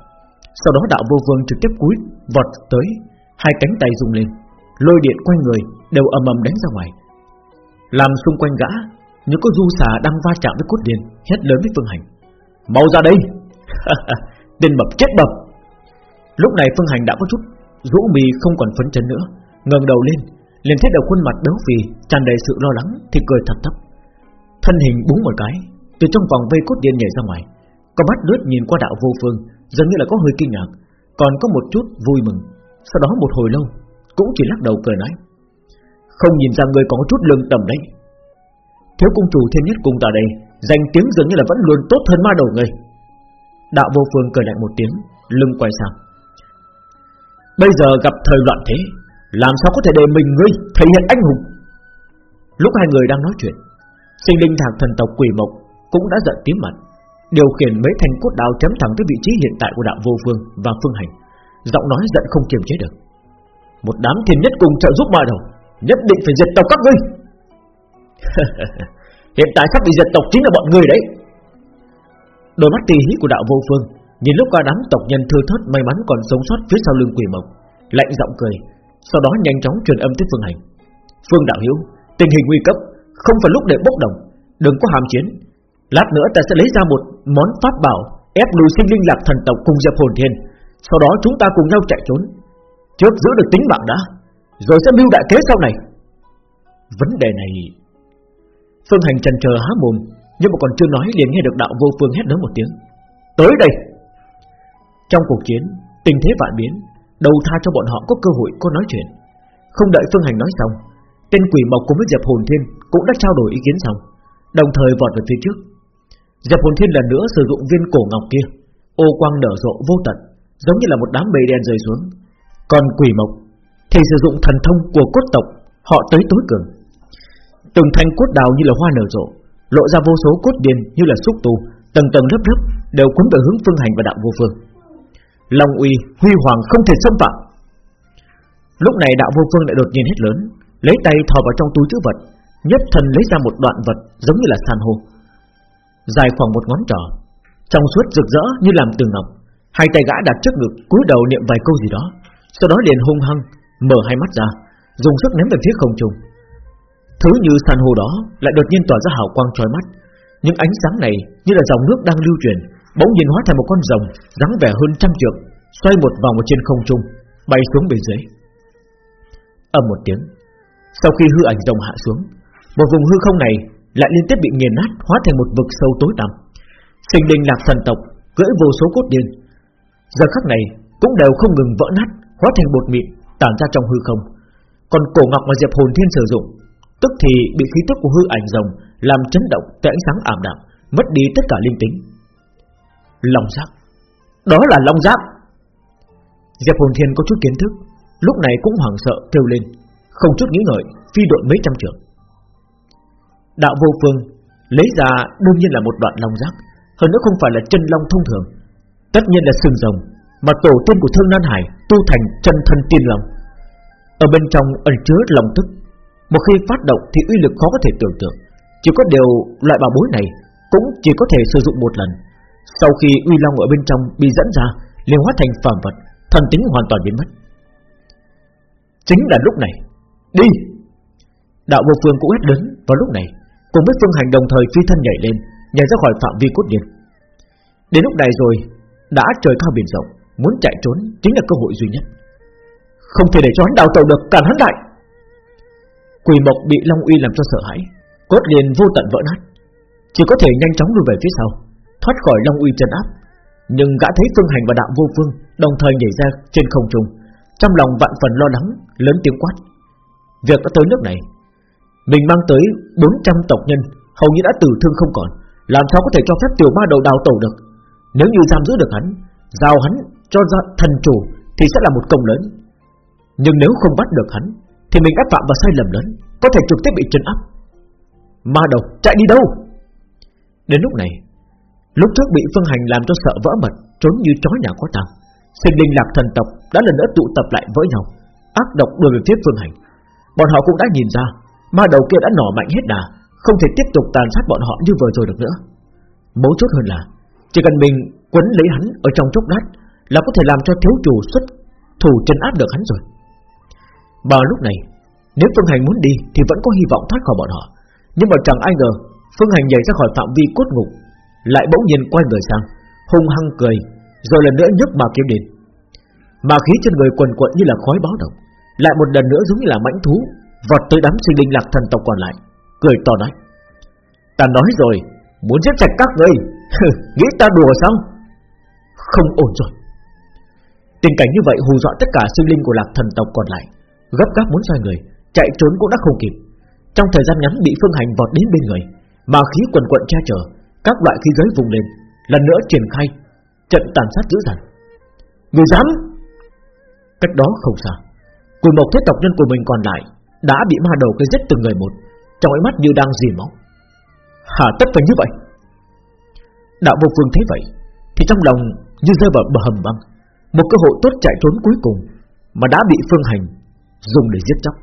Sau đó đạo vô phương trực tiếp cúi vọt tới, hai cánh tay rung lên, lôi điện quanh người đều ầm ầm đánh ra ngoài, làm xung quanh gã những có du xà đang va chạm với cốt điền, hét lớn với Phương Hành. Mau ra đây Tên mập chết bập Lúc này Phương Hành đã có chút Rũ mì không còn phấn chấn nữa. Ngẩng đầu lên, liền thấy đầu khuôn mặt béo phì, tràn đầy sự lo lắng, thì cười thật thấp. Thân hình búng một cái, từ trong vòng vây cốt điện nhảy ra ngoài. Có mắt lướt nhìn qua đạo vô phương, dường như là có hơi kinh ngạc, còn có một chút vui mừng. Sau đó một hồi lâu, cũng chỉ lắc đầu cười nói, không nhìn ra người có chút lương tầm đấy. Thiếu cung chủ thiên nhất cùng ta đây, Danh tiếng dường như là vẫn luôn tốt hơn ma đầu người. Đạo vô phương cười lại một tiếng, Lưng quay sang. Bây giờ gặp thời loạn thế, Làm sao có thể để mình ngươi thể hiện anh hùng? Lúc hai người đang nói chuyện, Sinh linh thạc thần tộc quỷ mộc Cũng đã giận tím mặt, Điều khiển mấy thanh cốt đao chém thẳng tới vị trí hiện tại của đạo vô phương và phương hành, Giọng nói giận không kiềm chế được. Một đám thiên nhất cùng trợ giúp ma đầu, Nhất định phải diệt tộc các ngươi. Hiện tại sắp bị diệt tộc chính là bọn người đấy. Đôi mắt tì hí của đạo vô phương Nhìn lúc qua đám tộc nhân thưa thớt may mắn còn sống sót phía sau lưng quỷ mộc, Lạnh giọng cười, Sau đó nhanh chóng truyền âm tới Phương Hành. Phương Đạo Hiếu, Tình hình nguy cấp, Không phải lúc để bốc đồng, Đừng có hàm chiến. Lát nữa ta sẽ lấy ra một món pháp bảo, Ép lùi sinh linh lạc thần tộc cùng dập Hồn Thiên Sau đó chúng ta cùng nhau chạy trốn. Trước giữ được tính mạng đã, Rồi sẽ mưu đại kế sau này. Vấn đề này, Phương Hành trần chờ há mồm, Nhưng mà còn chưa nói liền nghe được đạo vô phương hét lớn một tiếng. Tới đây! Trong cuộc chiến, Tình thế vạn biến, Đầu tha cho bọn họ có cơ hội có nói chuyện. Không đợi Phương Hành nói xong, Tên quỷ mộc cùng với Diệp Hồn Thiên Cũng đã trao đổi ý kiến xong, Đồng thời vọt về phía trước. Diệp Hồn Thiên lần nữa sử dụng viên cổ ngọc kia, Ô quang nở rộ vô tận, Giống như là một đám mây đen rơi xuống. Còn quỷ mộc Thì sử dụng thần thông của cốt tộc, Họ tới tối cường. Từng thanh cốt đào như là hoa nở rộ, Lộ ra vô số cốt điên như là xúc tu, Tầng tầng lớp lớp Đều cuốn về hướng phương hành và đạo vô phương. Long uy huy hoàng không thể xâm phạm. Lúc này đạo vô phương lại đột nhiên hết lớn, Lấy tay thò vào trong túi chữ vật, Nhất thần lấy ra một đoạn vật giống như là san hô. Dài khoảng một ngón trỏ, Trong suốt rực rỡ như làm từ ngọc, Hai tay gã đặt trước ngực, cúi đầu niệm vài câu gì đó, Sau đó liền hung hăng Mở hai mắt ra, Dùng sức ném về phía không trung. Thứ như san hô đó lại đột nhiên tỏa ra hào quang trói mắt, Những ánh sáng này như là dòng nước đang lưu truyền Bỗng nhiên hóa thành một con rồng dáng vẻ hơn trăm trượng Xoay một vòng ở trên không trung Bay xuống bên dưới ầm một tiếng Sau khi hư ảnh rồng hạ xuống Một vùng hư không này lại liên tiếp bị nghiền nát hóa thành một vực sâu tối tăm. Sinh linh lạc thần tộc cưỡi vô số cốt điên, giờ khắc này cũng đều không ngừng vỡ nát, hóa thành bột mịn tản ra trong hư không. Còn cổ ngọc mà Diệp Hồn Thiên sử dụng, tức thì bị khí tức của hư ảnh rồng làm chấn động, tới ánh sáng ảm đạm, mất đi tất cả linh tính. Long giác, đó là long giác. Diệp Hồn Thiên có chút kiến thức, lúc này cũng hoảng sợ kêu lên, không chút nghĩ ngợi, phi đội mấy trăm trưởng. Đạo vô phương lấy ra đương nhiên là một đoạn long giác, hơn nữa không phải là chân long thông thường, tất nhiên là sừng rồng mà tổ tiên của Thương Nan Hải tu thành chân thân tiên long. Ở bên trong ẩn chứa lòng tức, một khi phát động thì uy lực khó có thể tưởng tượng. Chỉ có điều loại bảo bối này cũng chỉ có thể sử dụng một lần. Sau khi uy long ở bên trong bị dẫn ra, liền hóa thành phàm vật, thần tính hoàn toàn biến mất. Chính là lúc này, đi! Đạo vô phương cũng hét lớn vào lúc này Cùng với phương hành đồng thời phi thân nhảy lên Nhảy ra khỏi phạm vi cốt điện Đến lúc này rồi Đã trời cao biển rộng Muốn chạy trốn chính là cơ hội duy nhất Không thể để cho hắn đào tàu được cản hắn lại Quỷ mộc bị Long Uy làm cho sợ hãi Cốt liền vô tận vỡ nát Chỉ có thể nhanh chóng lùi về phía sau Thoát khỏi Long Uy chân áp. Nhưng gã thấy Phương Hành và Đạo Vô Phương Đồng thời nhảy ra trên không trung. Trong lòng vạn phần lo lắng, Lớn tiếng quát. Việc đã tới nước này. Mình mang tới 400 tộc nhân, Hầu như đã tử thương không còn. Làm sao có thể cho phép tiểu ma đầu đào tẩu được? Nếu như giam giữ được hắn, Giao hắn cho ra thần chủ Thì sẽ là một công lớn. Nhưng nếu không bắt được hắn, Thì mình đã phạm vào sai lầm lớn, Có thể trực tiếp bị trấn áp. Ma đầu chạy đi đâu? Đến lúc này Lúc trước bị Phương Hành làm cho sợ vỡ mật, Trốn như chó nhà có tang, Sinh linh lạc thần tộc đã lần nữa tụ tập lại với nhau, Ác độc đuổi về phía Phương Hành. Bọn họ cũng đã nhìn ra, Ma đầu kia đã nỏ mạnh hết đà, Không thể tiếp tục tàn sát bọn họ như vừa rồi được nữa. Mấu chốt hơn là, Chỉ cần mình quấn lấy hắn ở trong chốc lát Là có thể làm cho thiếu chủ xuất Thủ chân áp được hắn rồi. Mà lúc này, Nếu Phương Hành muốn đi thì vẫn có hy vọng thoát khỏi bọn họ, Nhưng mà chẳng ai ngờ, Phương Hành nhảy ra khỏi phạm vi cốt ngục lại bỗng nhiên quay người sang Hung hăng cười Rồi lần nữa nhấc mà kiếm đến Mà khí trên người quần quận như là khói báo động Lại một lần nữa giống như là mãnh thú vọt tới đám sinh linh lạc thần tộc còn lại, cười to nói: "Ta nói rồi, muốn giết sạch các ngươi, nghĩ ta đùa sao? Không ổn rồi." Tình cảnh như vậy hù dọa tất cả sinh linh của lạc thần tộc còn lại, gấp gáp muốn xoay người, chạy trốn cũng đã không kịp. Trong thời gian ngắn bị phương hành vọt đến bên người, mà khí quần quận che chở, các loại khí giới vùng lên, lần nữa triển khai trận tàn sát dữ dằn. Người dám? Cách đó không xa, cùng một thế tộc nhân của mình còn lại đã bị ma đầu cái giết từng người một, trong ánh mắt như đang dì máu. Hà tất phải như vậy? Đạo vô phương thấy vậy, thì trong lòng như rơi vào bờ hầm băng, một cơ hội tốt chạy trốn cuối cùng mà đã bị phương hành dùng để giết chóc.